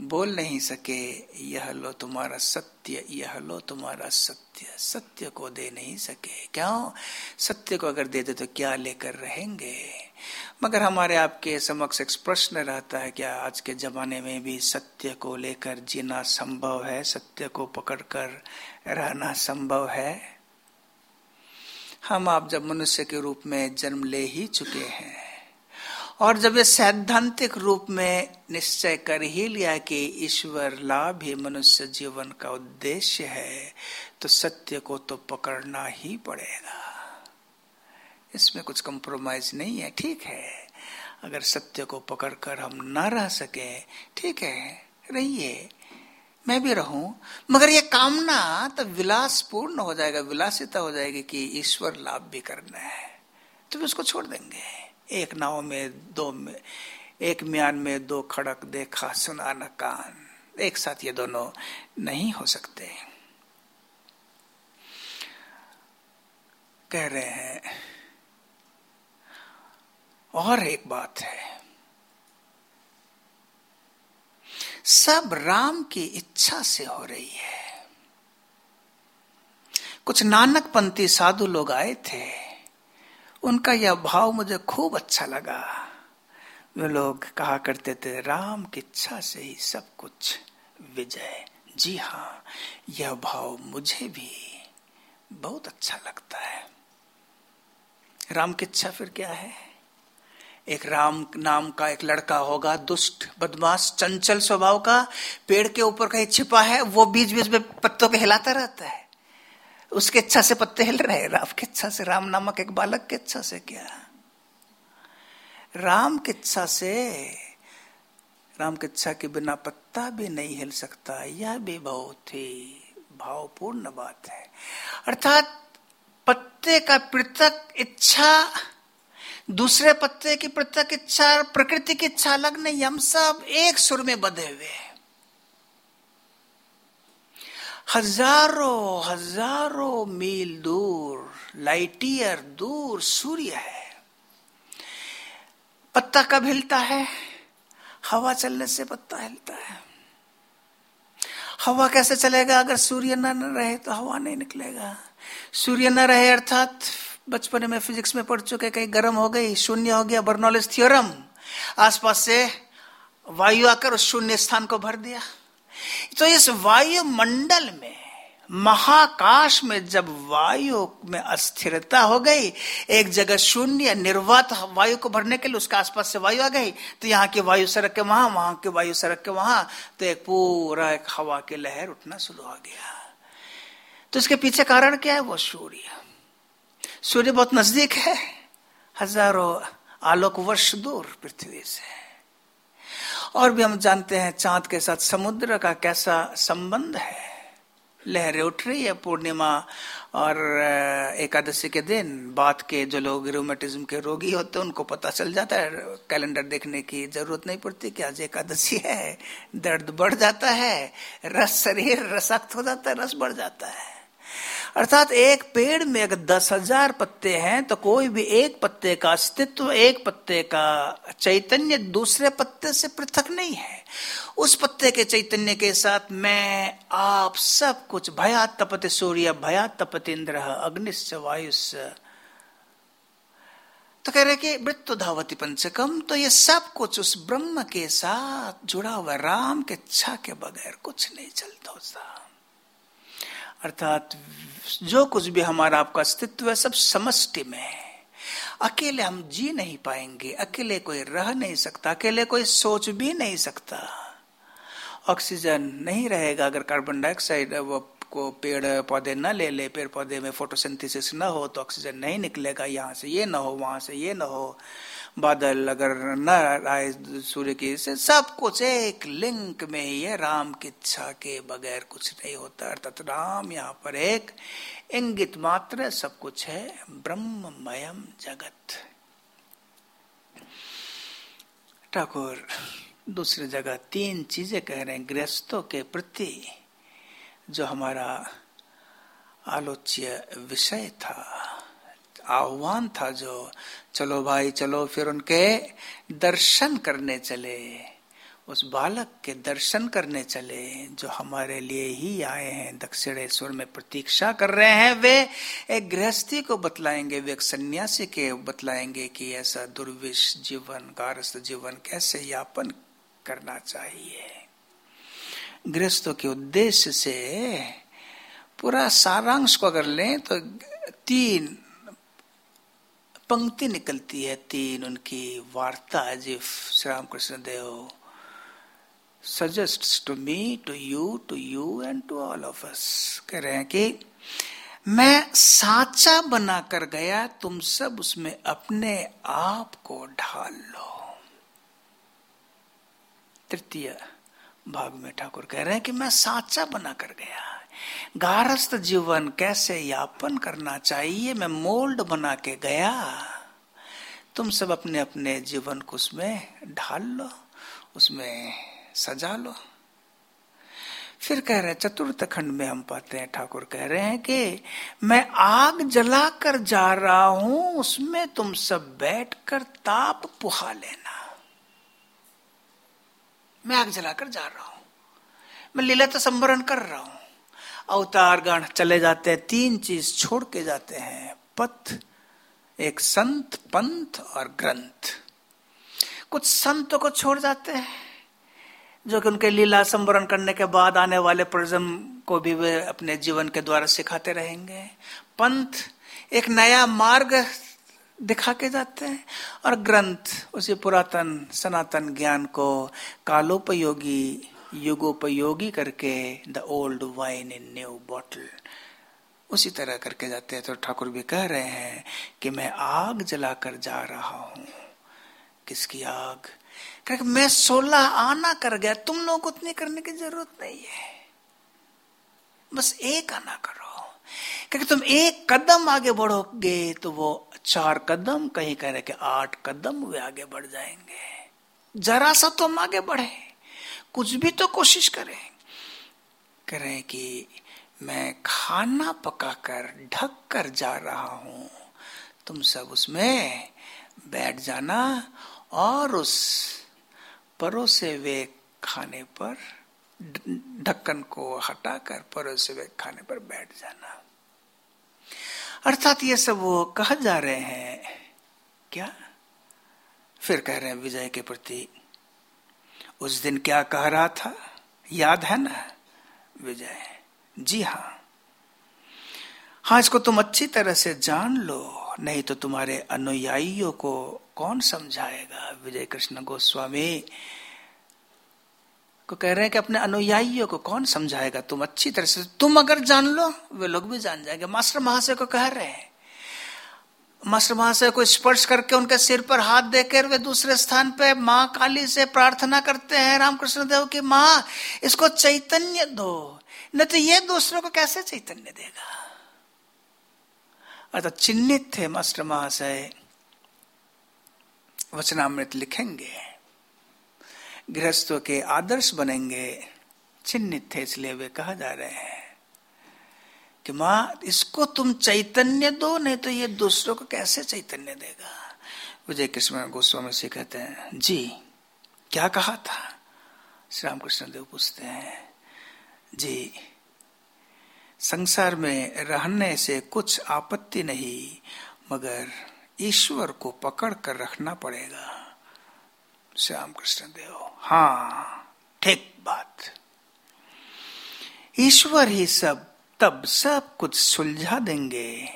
बोल नहीं सके, यह लो तुम्हारा सत्य, यह लो तुम्हारा सत्य सत्य को दे नहीं सके। क्यों? सत्य को अगर दे दे तो क्या लेकर रहेंगे? मगर हमारे आपके समक्ष एक प्रश्न रहता है, क्या आज के जमाने में भी सत्य को लेकर जीना संभव है? सत्य को पकड़कर रहना संभव है? हम आप जब मनुष्य के रूप में जन्म ले ही चुके हैं, और जब ये सैद्धांतिक रूप में निश्चय कर ही लिया कि ईश्वर लाभ ही मनुष्य जीवन का उद्देश्य है तो सत्य को तो पकड़ना ही पड़ेगा। इसमें कुछ कंप्रोमाइज नहीं है, ठीक है। अगर सत्य को पकड़कर हम ना रह सके, ठीक है, रहिए। मैं भी रहूँ, मगर ये कामना तो विलास पूर्ण हो जाएगा, विलासिता हो जाएगी कि ईश्वर लाभ भी करना है। तो भी उसको छोड़ देंगे। एक नाव में, दो में, एक म्यान में दो खड़क देखा, सुना न कान। एक साथ ये दोनों नहीं हो सकते। कह रहे हैं और एक बात है। सब राम की इच्छा से हो रही है। कुछ नानक पंथी साधु लोग आए थे। उनका यह भाव मुझे खूब अच्छा लगा। वे लोग कहा करते थे, राम की इच्छा से ही सब कुछ विजय। जी हाँ यह भाव मुझे भी बहुत अच्छा लगता है। राम की इच्छा फिर क्या है? एक राम नाम का एक लड़का होगा, दुष्ट, बदमाश, चंचल स्वभाव का, पेड़ के ऊपर कहीं छिपा है, वो बीच बीच में पत्तों के हिलाता रहता है। उसके इच्छा से पत्ते हिल रहे राम की इच्छा से, राम नामक एक बालक की इच्छा से क्या? राम की इच्छा से, राम की इच्छा के बिना पत्ता भी नहीं हिल सकता, यह भी बहुत ही भावपूर्ण बात है। अर्थात, पत्ते का पृथक इच्छा दूसरे पत्ते की पृथक इच्छा, प्रकृति की इच्छा अलग नहीं, हम सब एक सुर में बधे हुए हैं। हज़ारों हज़ारों मील दूर, लाइटियर दूर सूर्य है। पत्ता कब हिलता है? हवा चलने से पत्ता हिलता है। हवा कैसे चलेगा? अगर सूर्य न रहे तो हवा नहीं निकलेगा। सूर्य न रहे अर्थात बचपन में फिजिक्स में पढ़ चुके, कहीं गर्म हो गई, शून्य हो गया, बर्नॉलिस थियोरम। आसपास से वायु आकर उस शून्य स्थान को भर दिया। तो इस वायुमंडल में, महाकाश में जब वायु में अस्थिरता हो गई, एक जगह शून्य निर्वात वायु को भरने के लिए उसके आसपास से वायु आ गई तो यहाँ की वायु सड़क के वहाँ वहाँ की वायु सड़क के वहाँ तो एक पूरा एक हवा की लहर उठना शुरू हो गया। तो इसके पीछे कारण क्या है? वो सूर्य। सूर्य बहुत नज़दीक है। हज़ारों आलोक वर्ष दूर पृथ्वी से। और भी हम जानते हैं चाँद के साथ समुद्र का कैसा संबंध है। लहरें उठ रही है पूर्णिमा और एकादशी के दिन। बात के जो लोग रोमेटिज्म के रोगी होते हैं, उनको पता चल जाता है। कैलेंडर देखने की ज़रूरत नहीं पड़ती कि आज एकादशी है। दर्द बढ़ जाता है, रस शरीर रसक्त हो जाता है, रस बढ़ जाता है। अर्थात एक पेड़ में अगर दस हज़ार पत्ते हैं तो कोई भी एक पत्ते का अस्तित्व, एक पत्ते का चैतन्य दूसरे पत्ते से पृथक नहीं है। उस पत्ते के चैतन्य के साथ मैं, आप सब कुछ भया तपत सूर्य भया तपत इंद्र अग्निश्च वायुष्य तो कह रहे कि मृत्यु धावती पंचकम तो ये सब कुछ उस ब्रह्म के साथ जुड़ा हुआ, राम के इच्छा के बगैर कुछ नहीं चलता अर्थात जो कुछ भी हमारा आपका अस्तित्व है, सब समष्टि में है। अकेले हम जी नहीं पाएँगे, अकेले कोई रह नहीं सकता, अकेले कोई सोच भी नहीं सकता। ऑक्सीजन नहीं रहेगा अगर कार्बन डाइऑक्साइड वो को पेड़ पौधे न ले ले, पेड़ पौधे में फोटोसिंथेसिस न हो तो ऑक्सीजन नहीं निकलेगा, यहाँ से ये न हो, वहाँ से ये न हो। बादल अगर न आए सूर्य की से सब कुछ एक लिंक में ही है, राम की इच्छा के बगैर कुछ नहीं होता। अर्थात राम यहाँ पर एक इंगित मात्र सब कुछ है, ब्रह्ममयम जगत। ठाकुर, दूसरी जगह तीन चीज़ें कह रहे हैं, गृहस्थों के प्रति। जो हमारा आलोच्य विषय था, आह्वान था जो, चलो भाई, चलो, फिर उनके दर्शन करने चले, उस बालक के दर्शन करने चले, जो हमारे लिए ही आए हैं, दक्षिणेश्वर में प्रतीक्षा कर रहे हैं, वे एक गृहस्थी को बतलाएँगे, वे एक सन्यासी के बतलाएँगे कि ऐसा दुर्विश जीवन गारस्थ जीवन कैसे यापन करना चाहिए? गृहस्थों के उद्देश्य से पूरा सारांश को अगर लें तो तीन पंक्ति निकलती है। तीन उनकी वार्ता GIF Shri Ramakrishna Dev suggest to me to you to you and to all of us कह रहे हैं कि मैं साचा बना कर गया, तुम सब उसमें अपने आप को ढाल लो। तृतीय भाग में ठाकुर कह रहे हैं कि मैं साचा बना कर गया गारस्थ जीवन कैसे यापन करना चाहिए? मैं मोल्ड बना के गया। तुम सब अपने अपने जीवन को उसमें ढाल लो, उसमें सजा लो। फिर कह रहे हैं, चतुर्थ खंड में हम पाते हैं, ठाकुर कह रहे हैं कि मैं आग जलाकर जा रहा हूँ, उसमें तुम सब बैठकर ताप पुहा लेना। मैं आग जलाकर जा रहा हूँ। मैं लीला तो संवरण कर रहा हूँ। अवतार गण चले जाते हैं, तीन चीज़ छोड़ के जाते हैं। पथ, एक संत, पंथ और ग्रंथ। कुछ संतों को छोड़ जाते हैं, जो कि उनके लीला संवरण करने के बाद आने वाले प्रजम को भी वे अपने जीवन के द्वारा सिखाते रहेंगे। पंथ, एक नया मार्ग दिखा के जाते हैं। और ग्रंथ, उसी पुरातन सनातन ज्ञान को कालोपयोगी, युगोपयोगी करके the old wine in new bottle उसी तरह करके जाते हैं। तो ठाकुर भी कह रहे हैं कि मैं आग जलाकर जा रहा हूँ। किसकी आग? क्योंकि मैं सोलह आना कर गया, तुम लोगों उतनी करने की ज़रूरत नहीं है। बस एक आना करो। क्योंकि तुम एक कदम आगे बढ़ोगे तो वो चार कदम कहीं कह रहे कि आठ कदम वे आगे बढ़ जाएँगे। जरा सा तो हम आगे बढ़े, कुछ भी तो कोशिश करें। करें कि मैं खाना पकाकर ढक कर जा रहा हूँ। तुम सब उसमें बैठ जाना और उस परोसे हुए खाने पर ढक्कन को हटाकर परोसे हुए खाने पर बैठ जाना। अर्थात ये सब वो कहा जा रहे हैं। क्या? फिर कह रहे हैं, विजय के प्रति, उस दिन क्या कह रहा था? याद है ना? विजय, जी हाँ। हाँ इसको तुम अच्छी तरह से जान लो, नहीं तो तुम्हारे अनुयायियों को कौन समझाएगा? विजय कृष्ण गोस्वामी को कह रहे हैं कि अपने अनुयायियों को कौन समझाएगा? तुम अच्छी तरह से, तुम अगर जान लो, वे लोग भी जान जाएँगे। मास्टर महाशय को कह रहे हैं। मास्टर महाशय को स्पर्श करके उनके सिर पर हाथ देकर वे दूसरे स्थान पे माँ काली से प्रार्थना करते हैं, रामकृष्ण देव की माँ, इसको चैतन्य दो। न तो ये दूसरों को कैसे चैतन्य देगा? अर्थात चिन्हित थे मास्टर महाशय। वचनामृत लिखेंगे। गृहस्थों के आदर्श बनेंगे, चिन्हित थे इसलिए वे कहा जा रहे हैं कि माँ, इसको तुम चैतन्य दो, नहीं तो ये दूसरों को कैसे चैतन्य देगा? विजय कृष्ण गोस्वामी से कहते हैं, जी, क्या कहा था? श्री रामकृष्ण देव पूछते हैं, जी, संसार में रहने से कुछ आपत्ति नहीं, मगर ईश्वर को पकड़ कर रखना पड़ेगा। श्याम कृष्ण देव। हाँ ठीक बात। ईश्वर ही सब, तब सब कुछ सुलझा देंगे।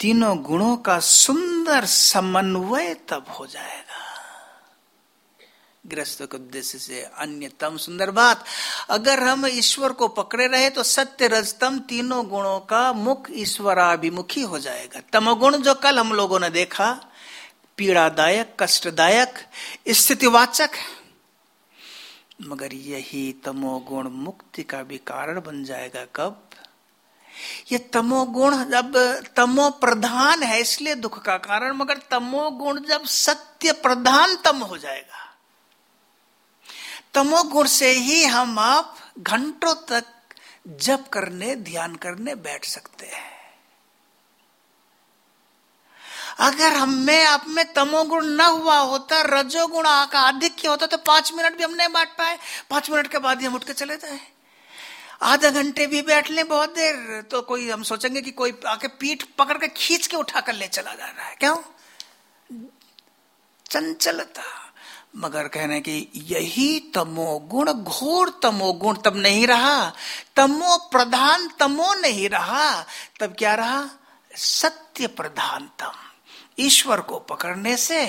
तीनों गुणों का सुंदर समन्वय तब हो जाएगा। ग्रस्त के उद्देश्य से अन्यतम सुंदर बात, अगर हम ईश्वर को पकड़े रहे तो सत्य रजतम तीनों गुणों का मुख ईश्वराभिमुखी हो जाएगा। तमोगुण जो कल हम लोगों ने देखा पीड़ादायक, कष्टदायक, स्थितिवाचक है। मगर यही तमोगुण मुक्ति का भी कारण बन जाएगा कब? ये तमोगुण जब तमो प्रधान है, इसलिए दुख का कारण, मगर तमोगुण जब सत्य प्रधान तम हो जाएगा। तमोगुण से ही हम आप घंटों तक जप करने, ध्यान करने बैठ सकते हैं। अगर हम आप में तमोगुण न हुआ होता, रजोगुण का आधिक्य होता तो पाँच मिनट भी हम नहीं बैठ पाए। पाँच मिनट के बाद ही हम उठ के चले जाए। आधा घंटे भी बैठ ले बहुत देर तो कोई हम सोचेंगे कि कोई आके पीठ पकड़ के खींच के उठा कर ले चला जा रहा है। क्यों? चंचलता। मगर कहने की यही तमोगुण, घोर तमोगुण तब नहीं रहा। तमो प्रधान तमो नहीं रहा। तब क्या रहा? सत्य प्रधानतम। ईश्वर को पकड़ने से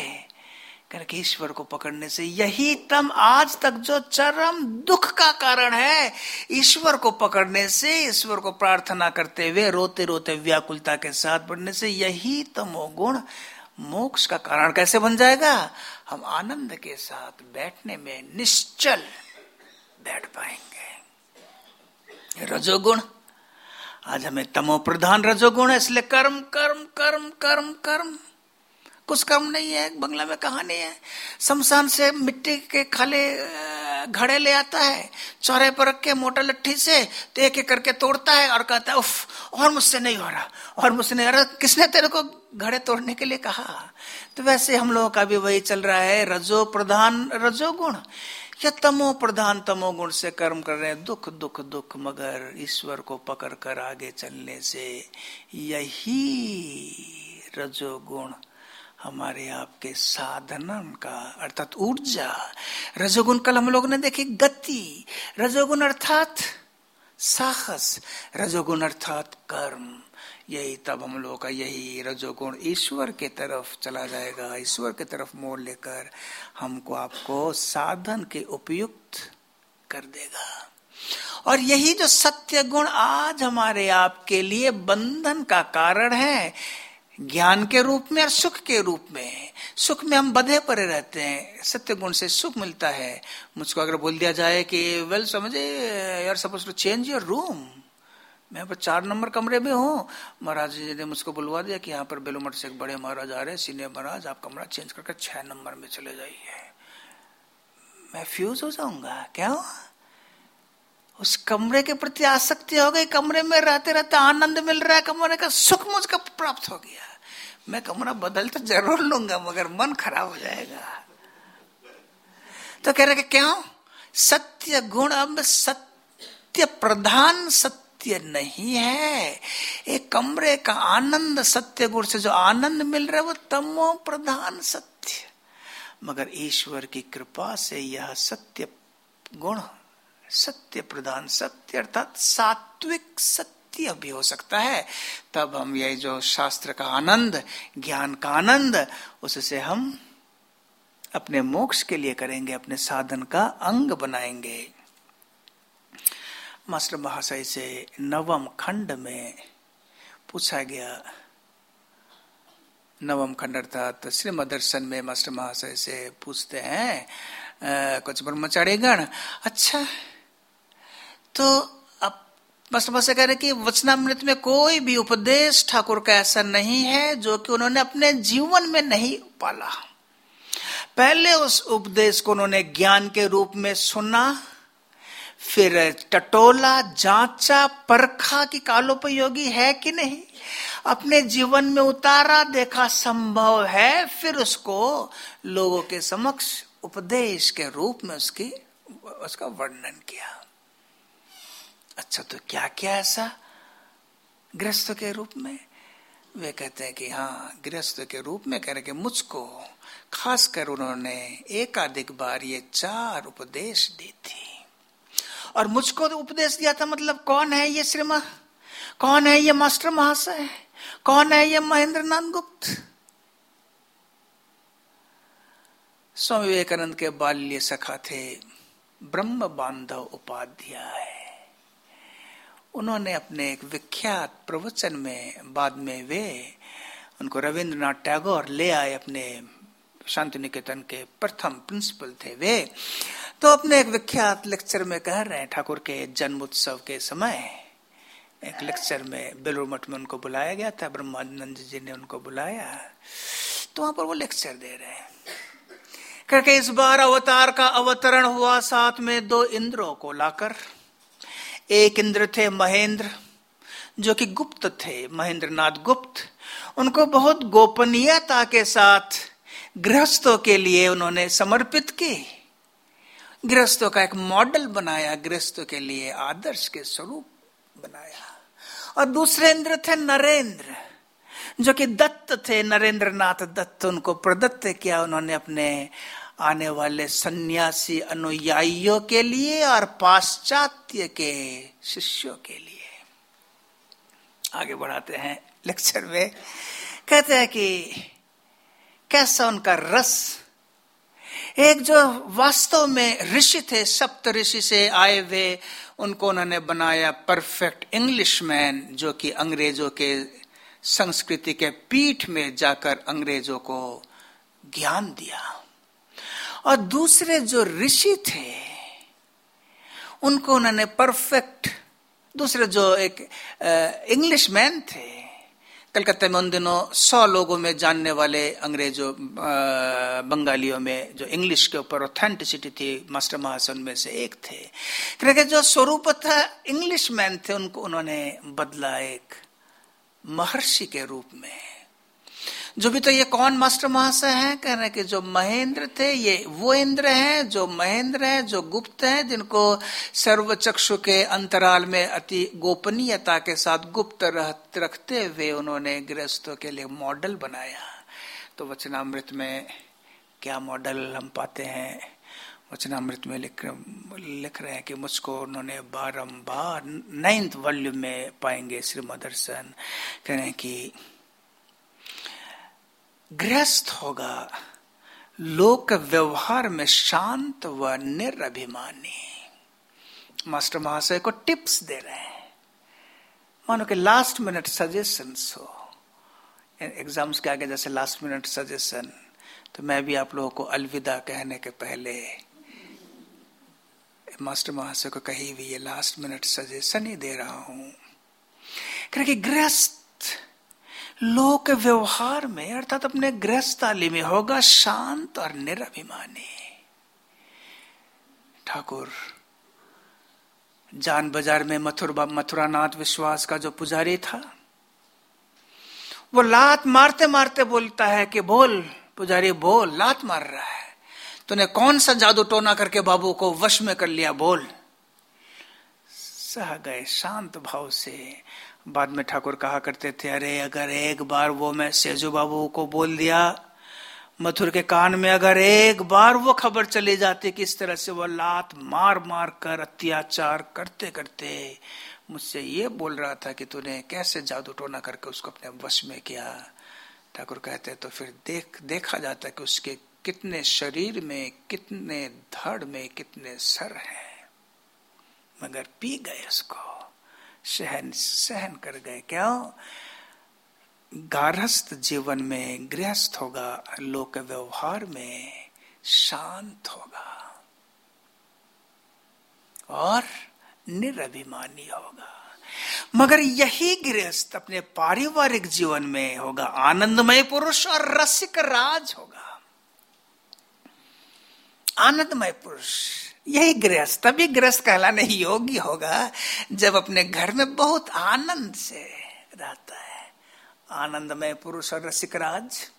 करके ईश्वर को पकड़ने से यही तम आज तक जो चरम दुख का कारण है, ईश्वर को पकड़ने से, ईश्वर को प्रार्थना करते हुए रोते रोते व्याकुलता के साथ बढ़ने से यही तमोगुण मोक्ष का कारण कैसे बन जाएगा? हम आनंद के साथ बैठने में निश्चल बैठ पाएँगे। रजोगुण। आज हमें तमो प्रधान रजोगुण है, इसलिए कर्म कर्म कर्म कर्म कर्म। कुछ कम नहीं है, बंगला में कहानी है। शमशान से मिट्टी के खाले घड़े ले आता है चौरे पर रख के मोटर लट्ठी से तो एक एक करके तोड़ता है और कहता है, उफ, और मुझसे नहीं हो रहा, और मुझसे नहीं हो रहा, किसने तेरे को घड़े तोड़ने के लिए कहा? तो वैसे हम लोगों का भी वही चल रहा है, रजो प्रधान, रजो गुण। या तमो प्रधान तमो गुण से कर्म कर रहे हैं, दुख दुख दुख, मगर ईश्वर को पकड़ कर आगे चलने से यही रजोगुण हमारे आपके साधन का, अर्थात ऊर्जा। रजोगुण कल हम लोग ने देखी गति। रजोगुण अर्थात साहस। रजोगुण अर्थात कर्म। यही तब हम लोग का यही रजोगुण ईश्वर के तरफ़ चला जाएगा। ईश्वर के तरफ़ मोड़ लेकर हमको आपको साधन के उपयुक्त कर देगा। और यही जो सत्य गुण आज हमारे आपके लिए बंधन का कारण है ज्ञान के रूप में और सुख के रूप में सुख में हम बधे पड़े रहते हैं। सत्य गुण से सुख मिलता है। मुझको अगर बोल दिया जाए कि, वेल समझे यार suppose to change your room. मैं पर चार नंबर कमरे में हूँ। महाराज जी ने मुझको बुलवा दिया कि यहाँ पर बेलूमठ से एक बड़े महाराज आ रहे हैं, सीनियर महाराज। आप कमरा चेंज करके छह नंबर में चले जाइए। मैं फ्यूज हो जाऊँगा। क्या उस कमरे के प्रति आसक्ति हो गई। कमरे में रहते रहते आनंद मिल रहा है। कमरे का सुख मुझको प्राप्त हो गया। मैं कमरा बदल तो ज़रूर लूँगा, मगर मन खराब हो जाएगा। तो कह रहे कि क्यों? सत्य गुण अब सत्य प्रधान सत्य नहीं है। एक कमरे का आनंद सत्य गुण से जो आनंद मिल रहा है, वो तमो प्रधान सत्य। मगर ईश्वर की कृपा से यह सत्य गुण, सत्य प्रधान सत्य, अर्थात सात्विक सत्य सत्य भी हो सकता है। तब हम ये जो शास्त्र का आनंद ज्ञान का आनंद उससे हम अपने मोक्ष के लिए करेंगे अपने साधन का अंग बनाएँगे। मास्टर महाशय से नवम खंड में पूछा गया। नवम खंड अर्थात श्रीमद दर्शन में मास्टर महाशय से पूछते हैं आ, कुछ ब्रह्मचारी गण अच्छा तो बस बस कह रहे कि वचनामृत में कोई भी उपदेश ठाकुर का ऐसा नहीं है जो कि उन्होंने अपने जीवन में नहीं पाला। पहले उस उपदेश को उन्होंने ज्ञान के रूप में सुना, फिर टटोला, जांचा, परखा कि कालोपयोगी है कि नहीं? अपने जीवन में उतारा, देखा संभव है, फिर उसको लोगों के समक्ष उपदेश के रूप में उसकी, उसका वर्णन किया। अच्छा तो क्या क्या ऐसा गृहस्थ के रूप में? वे कहते हैं कि हाँ गृहस्थ के रूप में कह रहे मुझको, खासकर उन्होंने एकाधिक बार ये चार उपदेश दी थी और मुझको तो उपदेश दिया था मतलब कौन है ये श्रीमा? कौन है ये मास्टर महाशय? कौन है ये महेंद्र नाथ गुप्त? स्वामी विवेकानंद के बाल्य सखा थे ब्रह्म बांधव उपाध्याय। उन्होंने अपने एक विख्यात प्रवचन में, बाद में वे उनको रविंद्रनाथ टैगोर ले आए अपने शांति निकेतन के प्रथम प्रिंसिपल थे वे। तो अपने एक विख्यात लेक्चर में कह रहे हैं, ठाकुर के जन्म उत्सव के समय एक लेक्चर में बेलूर मठ में उनको बुलाया गया था, ब्रह्मानंद जी ने उनको बुलाया। तो वहाँ पर वो लेक्चर दे रहे हैं। करके इस बार अवतार का अवतरण हुआ, साथ में दो इंद्रों को लाकर एक इंद्र थे महेंद्र, जो कि गुप्त थे। महेंद्र नाथ गुप्त, उनको बहुत गोपनीयता के साथ गृहस्थों के लिए उन्होंने समर्पित की गृहस्थों का एक मॉडल बनाया, गृहस्थों के लिए आदर्श के स्वरूप बनाया। और दूसरे इंद्र थे नरेंद्र, जो कि दत्त थे। नरेंद्र नाथ दत्त उनको प्रदत्त किया, उन्होंने अपने आने वाले सन्यासी अनुयायियों के लिए और पाश्चात्य के शिष्यों के लिए। आगे बढ़ाते हैं लेक्चर में। कहते हैं कि कैसा उनका रस? एक जो वास्तव में ऋषि थे, सप्त ऋषि से आए हुए उनको उन्होंने बनाया परफेक्ट इंग्लिश मैन, जो कि अंग्रेज़ों के संस्कृति के पीठ में जाकर अंग्रेज़ों को ज्ञान दिया। और दूसरे जो ऋषि थे, उनको उन्होंने परफेक्ट दूसरे जो एक इंग्लिश मैन थे, कलकत्ते में उन दिनों सौ लोगों में जानने वाले अंग्रेज़ों बंगालियों में जो इंग्लिश के ऊपर ऑथेंटिसिटी थी, मास्टर महासन में से एक थे। क्योंकि जो स्वरूप था इंग्लिश मैन थे, उनको उन्होंने बदला एक महर्षि के रूप में। जो भी तो ये कौन मास्टर महाशय हैं? कह रहे कि जो महेंद्र थे, ये वो इंद्र हैं, जो महेंद्र हैं, जो गुप्त हैं, जिनको सर्व चक्षु के अंतराल में अति गोपनीयता के साथ गुप्त रखते हुए उन्होंने गृहस्थों के लिए मॉडल बनाया। तो वचनामृत में क्या मॉडल हम पाते हैं? वचनामृत में लिख लिख रहे हैं कि मुझको उन्होंने बारम्बार नाइन्थ वॉल्यूम में पाएँगे श्री मदरसन कह रहे हैं कि गृहस्थ होगा। लोक व्यवहार में शांत व निरभिमानी। मास्टर महाशय को टिप्स दे रहे हैं। मानो कि लास्ट मिनट सजेशन हो। एग्ज़ाम्स के आगे जैसे लास्ट मिनट सजेशन तो मैं भी आप लोगों को अलविदा कहने के पहले मास्टर महाशय को कही भी ये लास्ट मिनट सजेशन ही दे रहा हूँ। क्योंकि गृहस्थ लोक व्यवहार में, अर्थात अपने गृहस्थाली में होगा शांत और निराभिमानी। ठाकुर, जान बाज़ार में मथुर मथुरानाथ विश्वास का जो पुजारी था, वो लात मारते मारते बोलता है कि बोल, पुजारी बोल, लात मार रहा है। तूने कौन सा जादू टोना करके बाबू को वश में कर लिया, बोल। सह गए, शांत भाव से। बाद में ठाकुर कहा करते थे, अरे, अगर एक बार वो मैं सेजू बाबू को बोल दिया, मथुर के कान में अगर एक बार वो खबर चली जाती कि इस तरह से वो लात मार मार कर अत्याचार करते करते मुझसे ये बोल रहा था कि तूने कैसे जादू टोना करके उसको अपने वश में किया? ठाकुर कहते तो फिर देख, देखा जाता कि उसके कितने शरीर में, कितने धड़ में, कितने सर हैं। मगर पी गए उसको। सहन सहन कर गए। क्यों? गारहस्थ जीवन में गृहस्थ होगा, लोक व्यवहार में शांत होगा। और निरभिमानी होगा। मगर यही गृहस्थ अपने पारिवारिक जीवन में होगा, आनंदमय पुरुष और रसिक राज होगा। आनंदमय पुरुष यही गृहस्थ तभी गृहस्थ कहलाने योग्य होगा, जब अपने घर में बहुत आनंद से रहता है। आनंदमय पुरुष और रसिक राज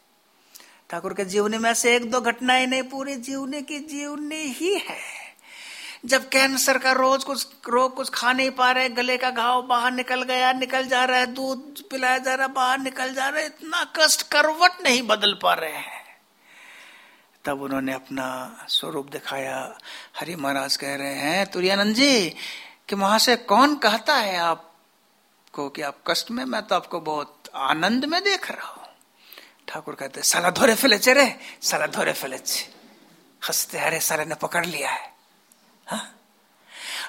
ठाकुर के जीवनी में से एक दो घटनाएँ नहीं, पूरी जीवनी की जीवनी ही है। जब कैंसर का रोज कुछ, रोग कुछ खा नहीं पा रहे, गले का घाव बाहर निकल गया, निकल जा रहा है, दूध पिलाया जा रहा, बाहर निकल जा रहा है, इतना कष्ट, करवट नहीं बदल पा रहे हैं। तब उन्होंने अपना स्वरूप दिखाया। हरि महाराज कह रहे हैं, तुरियानंद जी, कि महाशय कौन कहता है आपको कि आप कष्ट में, मैं तो आपको बहुत आनंद में देख रहा हूँ? ठाकुर कहते साला धोरे फेले रे, साला धोरे फेले हँसते हरे सारे ने पकड़ लिया है। हाँ?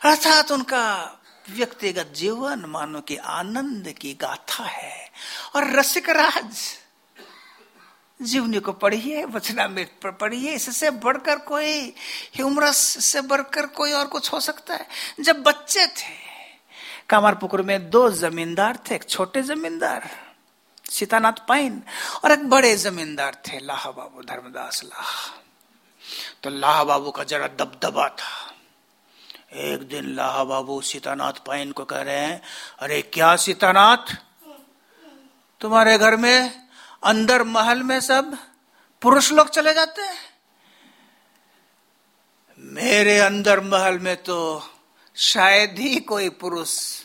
अर्थात उनका व्यक्तिगत जीवन मानो कि आनंद की गाथा है और रसिक राज। जीवनी को पढ़िए वचनामृत पर पढ़िए, इससे बढ़कर कोई ह्यूमरस से बढ़कर कोई और कुछ हो सकता है? जब बच्चे थे, कामारपुकुर में दो जमींदार थे, एक छोटे जमींदार, सीतानाथ पाइन और एक बड़े जमींदार थे लाह बाबू धर्मदास लाह। तो लाह बाबू का जरा दबदबा था। एक दिन लाह बाबू सीतानाथ पाइन को कह रहे हैं, अरे क्या सीतानाथ? तुम्हारे घर में अंदर महल में सब पुरुष लोग चले जाते हैं। मेरे अंदर महल में तो शायद ही कोई पुरुष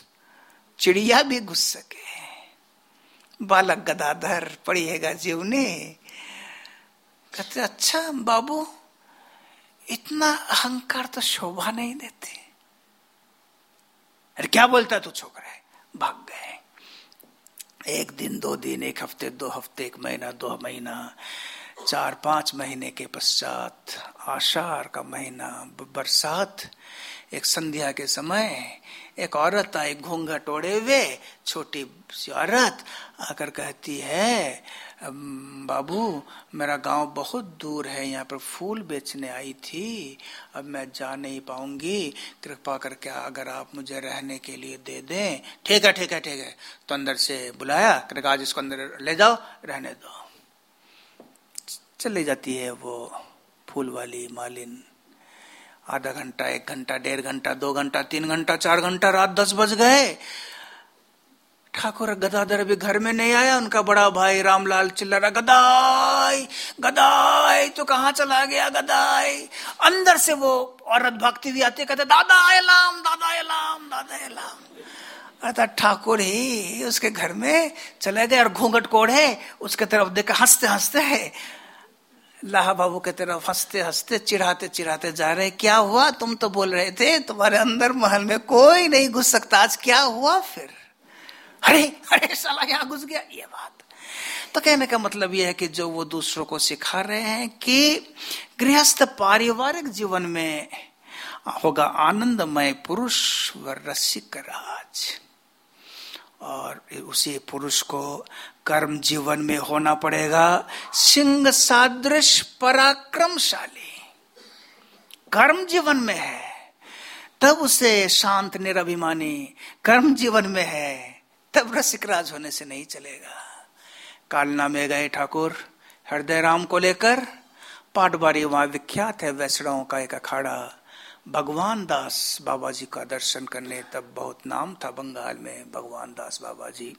चिड़िया भी घुस सके। बालक गदाधर पढ़िएगा जीवनी। कहते अच्छा बाबू, इतना अहंकार तो शोभा नहीं देते। अरे, क्या बोलता तू, छोकरा? है भाग गए। एक दिन, दो दिन, एक हफ़्ते, दो हफ़्ते, एक महीना, दो महीना, चार, पाँच महीने के पश्चात, आषाढ़ का महीना बरसात, एक संध्या के समय, एक औरत आई, घूंघट ओढ़े हुए, छोटी सी औरत आकर कहती है बाबू, मेरा गाँव बहुत दूर है, यहाँ पर फूल बेचने आई थी, अब मैं जा नहीं पाऊँगी। कृपा करके अगर आप मुझे रहने के लिए दे दें। ठीक है ठीक है ठीक है। तो अंदर से बुलाया आज इसको अंदर ले जाओ, रहने दो। चली जाती है वो फूल वाली मालिन। आधा घंटा, एक घंटा, डेढ़ घंटा, दो घंटा, तीन घंटा, चार घंटा, रात दस बज गए। ठाकुर गदाधर भी घर में नहीं आया, उनका बड़ा भाई रामलाल चिल्ला रहा, गदाई गदाई तो कहाँ चला गया, गदाई? अंदर से वो औरत भक्ति भी आती कहते, दादा एलाम दादा एलाम दादा एलाम अर्थात ठाकुर ही उसके घर में चले गए, और घूंघट कोड़े उसके तरफ़ देख, हँसते हँसते है। लाहा बाबू के तरफ़ हँसते हँसते, चिढ़ाते चिढ़ाते जा रहे, क्या हुआ? तुम तो बोल रहे थे, तुम्हारे अंदर महल में कोई नहीं घुस सकता, आज क्या हुआ फिर? अरे अरे, साला यहाँ घुस गया। ये बात। तो कहने का मतलब यह है कि जो वो दूसरों को सिखा रहे हैं कि गृहस्थ पारिवारिक जीवन में होगा आनंदमय पुरुष व रसिक राज। और उसी पुरुष को कर्म जीवन में होना पड़ेगा। सिंह सादृश पराक्रमशाली। कर्म जीवन में है। तब उसे शांत निरभिमानी कर्म जीवन में है। तब रसिक राज होने से नहीं चलेगा। कालना में गए ठाकुर, हृदय राम को लेकर पाटबारी वहाँ विख्यात है वैष्णव का एक अखाड़ा। भगवान दास बाबा जी का दर्शन करने, तब बहुत नाम था बंगाल में भगवान दास बाबा जी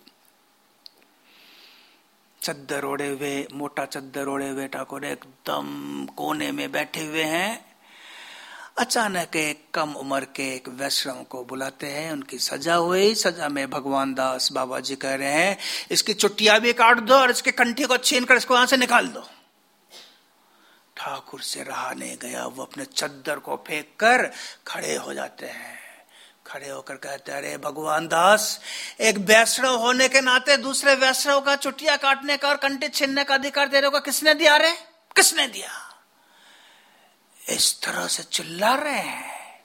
चद्दर ओढ़े हुए, मोटा चद्दर ओढ़े हुए ठाकुर, एकदम कोने में बैठे हुए हैं। अचानक एक कम उम्र के एक वैष्णव को बुलाते हैं, उनकी सजा हुई। सजा में भगवान दास बाबा जी कह रहे हैं, इसकी चुट्टिया भी काट दो और इसके कंठी को छीन कर इसको वहाँ से निकाल दो। ठाकुर से रहा नहीं गया, वो अपने चद्दर को फेंक कर खड़े हो जाते हैं। खड़े होकर कहते अरे भगवान दास, एक वैष्णव होने के नाते दूसरे वैष्णव का चुटिया काटने का और कंठी छीनने का अधिकार दे रहे किसने दिया रे? किसने दिया? इस तरह से चिल्ला रहे हैं।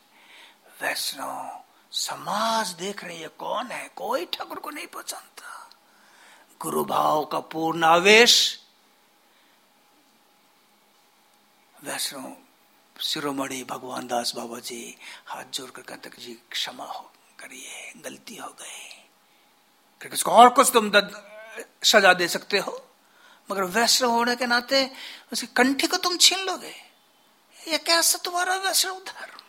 वैष्णव समाज देख रहे है कौन है? कोई ठाकुर को नहीं पहचानता गुरु भाव का पूर्ण आवेश। वैष्णव शिरोमणि भगवान दास बाबा जी हाथ जोड़कर कहते जी, क्षमा हो, करिए, गलती हो गई। उसको और कुछ तुम सजा दे सकते हो? मगर वैष्णव होने के नाते उसकी कंठी को तुम छीन लोगे। ये कैसा तुम्हारा वैष्णव धर्म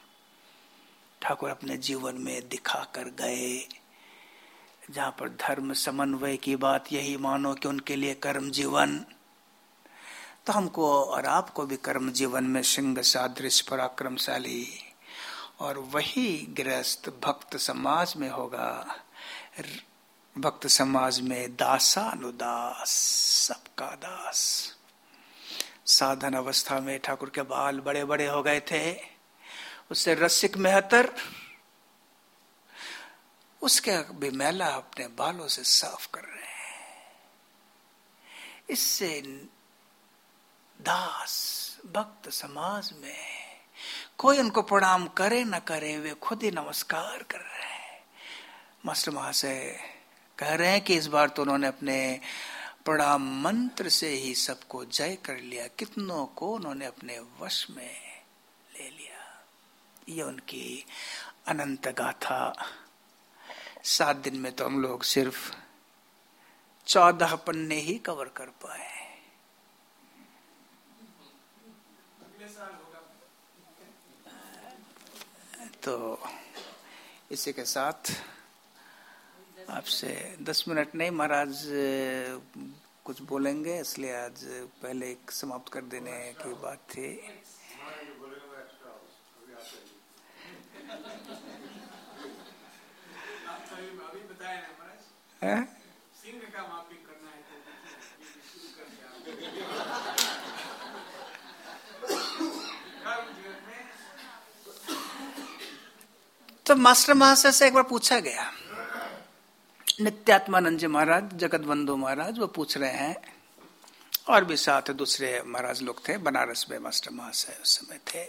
ठाकुर अपने जीवन में दिखा कर गए, जहाँ पर धर्म समन्वय की बात यही मानो कि उनके लिए कर्म जीवन। तो हमको और आपको भी कर्म जीवन में सिंह सादृश पराक्रमशाली और वही गृहस्थ भक्त समाज में होगा। भक्त समाज में दासानुदास, सबका दास। साधन अवस्था में ठाकुर के बाल बड़े बड़े हो गए थे। उससे रसिक मेहतर, उसके भी मैला अपने बालों से साफ़ कर रहे हैं। इससे दास, भक्त समाज में कोई उनको प्रणाम करे न करे, वे खुद ही नमस्कार कर रहे हैं। मास्टर महाशय कह रहे हैं कि इस बार तो उन्होंने अपने प्रणाम मंत्र से ही सबको जय कर लिया। कितनों को उन्होंने अपने वश में ले लिया। ये उनकी अनंत गाथा। सात दिन में तो हम लोग सिर्फ़ चौदह पन्ने ही कवर कर पाए। तो इसी के साथ आपसे दस मिनट नहीं महाराज कुछ बोलेंगे इसलिए आज पहले एक समाप्त कर देने की बात थी। है? तो मास्टर महाशय से एक बार पूछा गया। नित्यात्मानंद जी महाराज जगत बंधु महाराज, वो पूछ रहे हैं। और भी साथ दूसरे महाराज लोग थे, बनारस में मास्टर महाशय उस समय थे।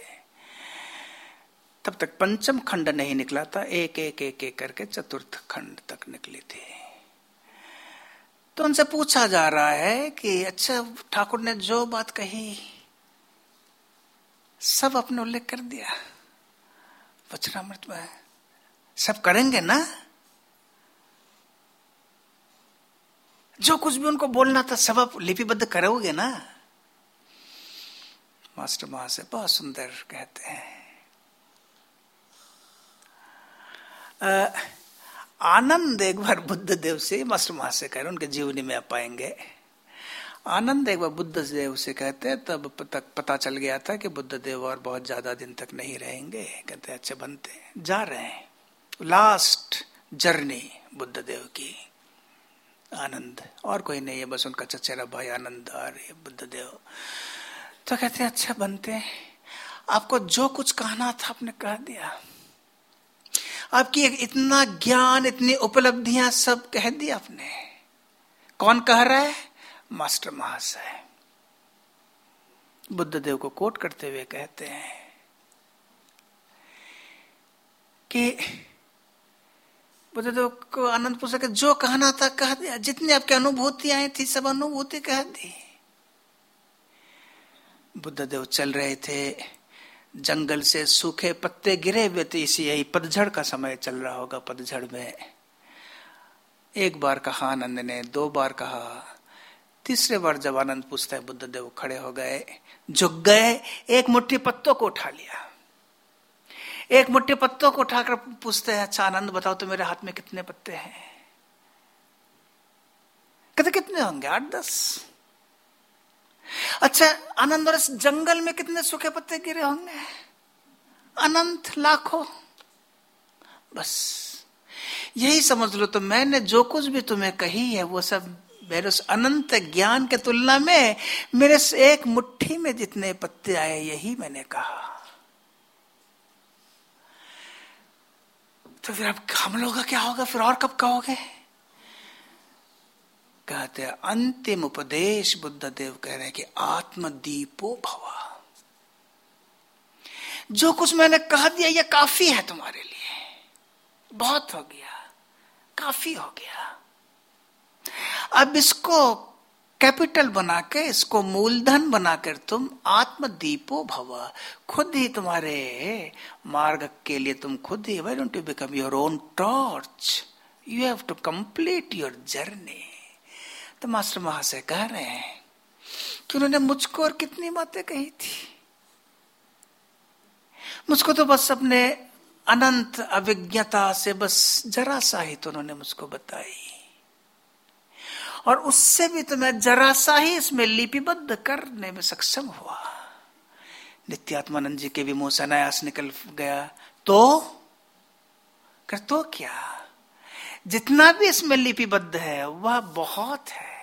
तब तक पंचम खंड नहीं निकला था, एक एक एक एक करके चतुर्थ खंड तक निकली थी। तो उनसे पूछा जा रहा है कि अच्छा ठाकुर ने जो बात कही, सब अपने उल्लेख कर दिया? वचनामृत में सब करेंगे ना? जो कुछ भी उनको बोलना था, सब आप लिपिबद्ध करोगे ना? मास्टर महाशय, बहुत सुंदर कहते हैं। आनंद एक बार बुद्ध देव से, मास्टर महाशय कह रहे उनके जीवनी में आप पाएँगे। आनंद एक बार बुद्ध देव से कहते तब तक पता चल गया था कि बुद्ध देव और बहुत ज़्यादा दिन तक नहीं रहेंगे। कहते अच्छे बनते जा रहे हैं। लास्ट जर्नी बुद्ध देव की। आनंद। और कोई नहीं है, बस उनका चचेरा भाई आनंद आ रही बुद्ध देव तो कहते अच्छा बनते आपको जो कुछ कहना था आपने कह दिया। आपकी इतना ज्ञान, इतनी उपलब्धियाँ सब कह दी आपने। कौन कह रहा है? मास्टर महाशय। बुद्ध देव को कोट करते हुए कहते हैं कि बुद्धदेव को आनंद पूछा कि जो कहना था, कह दिया। जितनी आपकी अनुभूति आई थी, सब अनुभूति कह दी। बुद्धदेव चल रहे थे। जंगल से सूखे पत्ते गिरे हुए थे, इसी यही पतझड़ का समय चल रहा होगा पतझड़ में। एक बार कहा आनंद ने, दो बार कहा। तीसरे बार जब आनंद पूछता है बुद्ध देव खड़े हो गए। झुक गए, एक मुट्ठी पत्तों को उठा लिया। एक मुट्ठी पत्तों को उठाकर पूछते हैं अच्छा आनंद बताओ तो मेरे हाथ में कितने पत्ते हैं? कहते, कितने होंगे? आठ, दस. अच्छा आनंद और इस जंगल में कितने सूखे पत्ते गिरे होंगे? अनंत, लाखों। बस, यही समझ लो तो मैंने जो कुछ भी तुम्हें कही है, वो सब मेरे उस अनंत ज्ञान के तुलना में मेरे एक मुट्ठी में जितने पत्ते आए, यही मैंने कहा। तो फिर अब हम लोग का क्या होगा? फिर और कब कहोगे? कहते हैं, अंतिम उपदेश बुद्ध देव कह रहे हैं कि आत्मदीपो भवा। जो कुछ मैंने कह दिया, ये काफ़ी है तुम्हारे लिए। बहुत हो गया। काफ़ी हो गया। अब इसको कैपिटल बना के इसको मूलधन बनाकर तुम आत्मदीपो भव। खुद ही तुम्हारे मार्ग के लिए तुम खुद ही why don't you become your own torch you have to complete your journey तो मास्टर महाशय कह रहे हैं कि उन्होंने मुझको और कितनी बातें कही थी। मुझको तो बस अपने अनंत अभिज्ञता से बस जरा सा ही तो उन्होंने मुझको बताई। और उससे भी तुम्हें जरा सा ही इसमें लिपिबद्ध करने में सक्षम हुआ। नित्यात्मानंद जी के भी मुँह से अनायास निकल गया। तो? कर तो क्या? जितना भी इसमें लिपिबद्ध है, वह बहुत है।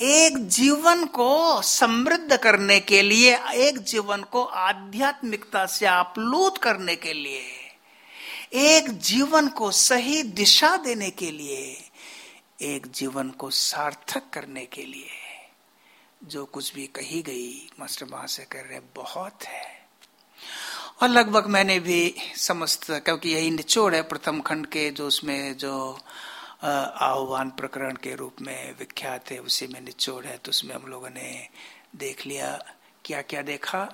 एक जीवन को समृद्ध करने के लिए, एक जीवन को आध्यात्मिकता से आप्लूत करने के लिए, एक जीवन को सही दिशा देने के लिए एक जीवन को सार्थक करने के लिए जो कुछ भी कही गई मास्टर महाशय कह रहे बहुत है। और लगभग मैंने भी समस्त, क्योंकि यही निचोड़ है प्रथम खंड के, जो उसमें जो आह्वान प्रकरण के रूप में विख्यात है, उसी में निचोड़ है। तो उसमें हम लोगों ने देख लिया क्या क्या देखा।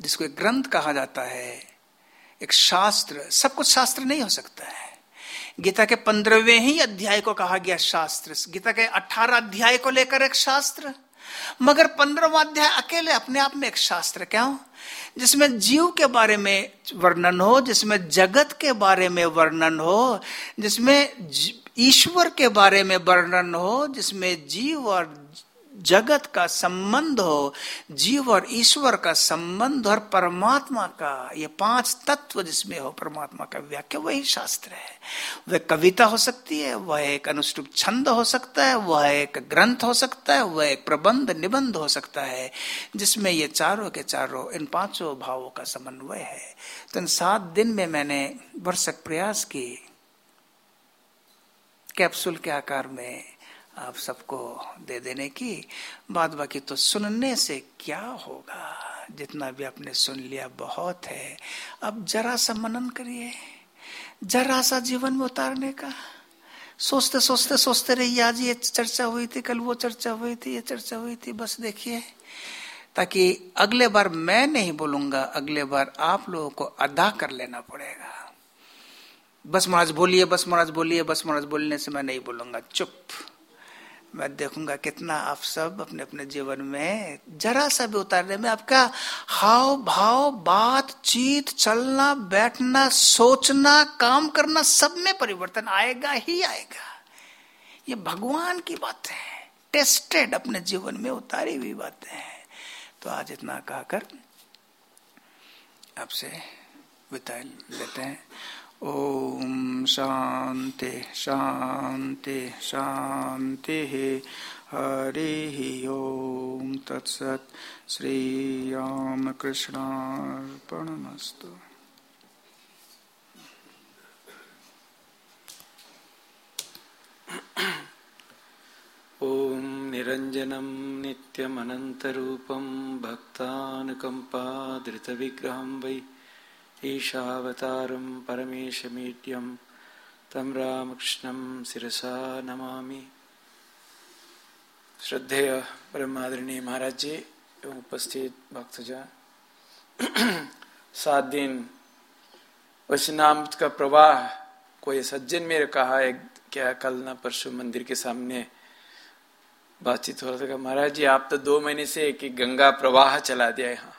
जिसको एक ग्रंथ कहा जाता है, एक शास्त्र, सब कुछ शास्त्र नहीं हो सकता है। गीता के पंद्रहवें ही अध्याय को कहा गया शास्त्र। गीता के अठारह अध्याय को लेकर एक शास्त्र। मगर पंद्रहवा अध्याय अकेले अपने आप में एक शास्त्र क्या? हो जिसमें जीव के बारे में वर्णन हो, जिसमें जगत के बारे में वर्णन हो, जिसमें ईश्वर के बारे में वर्णन हो, जिसमें जीव और जगत का संबंध हो, जीव और ईश्वर का संबंध और परमात्मा का, ये पाँच तत्व जिसमें हो, परमात्मा का व्याख्या, वही शास्त्र है। वह कविता हो सकती है, वह एक अनुष्टुप छंद हो सकता है, वह एक ग्रंथ हो सकता है, वह एक प्रबंध, निबंध हो सकता है, जिसमें ये चारों के चारों, इन पाँचों भावों का समन्वय है। तो इन सात दिन में मैंने वर्षक प्रयास की, कैप्सूल के आकार में आप सबको दे देने की बात बाकी तो सुनने से क्या होगा? जितना भी आपने सुन लिया, बहुत है। अब जरा सा मनन करिए। जरा सा जीवन में उतारने का। सोचते सोचते सोचते रहिए। आज ये चर्चा हुई थी, कल वो चर्चा हुई थी, ये चर्चा हुई थी। बस देखिए, ताकि अगले बार मैं नहीं बोलूँगा, अगले बार आप लोगों को अदा कर लेना पड़ेगा। बस महाराज बोलिए, बस महाराज बोलिए, बस महाराज बोलने से मैं नहीं बोलूँगा। चुप। मैं देखूँगा कितना आप सब अपने अपने जीवन में जरा सा भी उतारने में आपका हाव भाव बातचीत, चलना, बैठना, सोचना, काम करना सब में परिवर्तन आएगा ही आएगा। ये भगवान की बात है। टेस्टेड अपने जीवन में उतारी हुई बातें हैं। तो आज इतना कहकर आपसे बिता लेते हैं। ओम शांति शांति शांति हरि ओम तत्सत श्री राम कृष्णार्पणमस्तु ॐ निरञ्जनं नित्यमनन्तरूपं भक्तानुकम्पाधृतविग्रहं वै ईशावतारं परमेशमीड्यं तं रामकृष्णं शिरसा नमामि। श्रद्धेय परमादरणीय महाराज जी एवं उपस्थित भक्तजन, सात दिन वैष्णाम का प्रवाह, कोई सज्जन मेरे कहा है, क्या कल ना परसों मंदिर के सामने बातचीत हो रहा था महाराज जी, आप तो दो महीने से एक गंगा प्रवाह चला दिया यहाँ।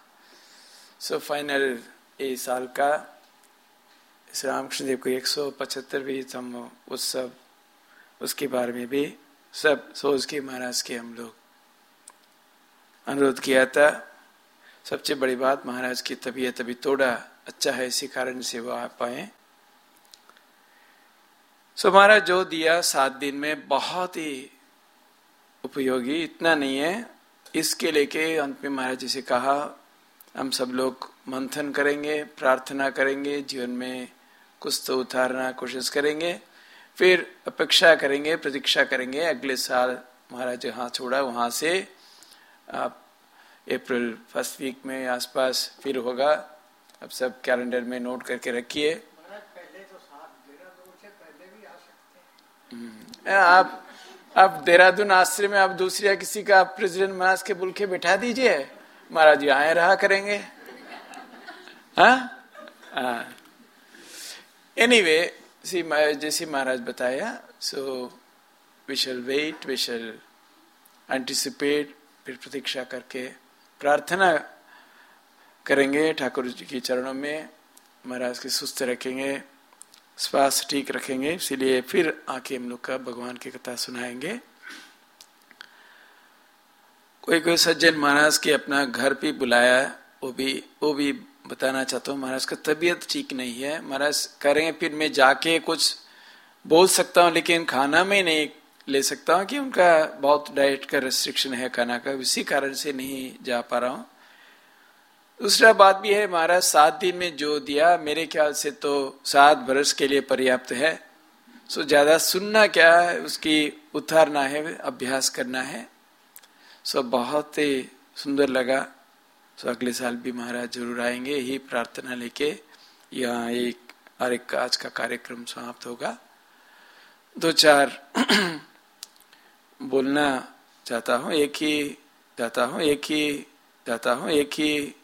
सो फाइनल इस साल का श्री रामकृष्ण देव को एक सौ पचहत्तरवीं उत्सव, उसके बारे में भी सब सोच के महाराज के हम लोग अनुरोध किया था। सबसे बड़ी बात, महाराज की तबीयत अभी थोड़ा अच्छा है, इसी कारण से वो आ पाए। सो महाराज, जो दिया सात दिन में बहुत ही उपयोगी, इतना नहीं है। इसके लेके अंत में महाराज जी से कहा, हम सब लोग मंथन करेंगे प्रार्थना करेंगे जीवन में कुछ तो उतारना कोशिश करेंगे फिर अपेक्षा करेंगे प्रतीक्षा करेंगे अगले साल महाराज जहाँ छोड़ा वहाँ से आप अप्रैल फ़र्स्ट वीक में आसपास फिर होगा अब सब कैलेंडर में नोट करके रखिए। हम्म, आप आप देहरादून आश्रम में आप दूसरे किसी का प्रेसिडेंट महाराज के बुल के बैठा दीजिए महाराज यहाँ रहा करेंगे। एनीवे सी जैसे महाराज बताया so we shall wait we shall anticipate फिर प्रतीक्षा करके प्रार्थना करेंगे ठाकुर जी के चरणों में, महाराज के सुस्त रखेंगे स्वास्थ्य ठीक रखेंगे, इसीलिए फिर आके हम लोग का भगवान की कथा सुनाएँगे। कोई कोई सज्जन महाराज के अपना घर भी बुलाया, वो भी वो भी बताना चाहता हूँ, महाराज, का तबीयत ठीक नहीं है। महाराज, करें फिर मैं जाके कुछ बोल सकता हूँ, लेकिन खाना में नहीं ले सकता हूँ, कि उनका बहुत डाइट का रेस्ट्रिक्शन है खाना का इसी कारण से नहीं जा पा रहा हूँ। दूसरा बात भी है, महाराज, सात दिन में जो दिया, मेरे ख्याल से तो सात बरस के लिए पर्याप्त है। सो ज़्यादा सुनना क्या है, उसकी उतारना है, अभ्यास करना है। सो बहुत ही सुंदर लगा। तो अगले साल भी महाराज ज़रूर आएँगे, यही प्रार्थना लेके यहाँ एक और एक आज का कार्यक्रम समाप्त होगा। दो चार बोलना चाहता हूँ, एक ही चाहता हूँ, एक ही चाहता हूँ, एक ही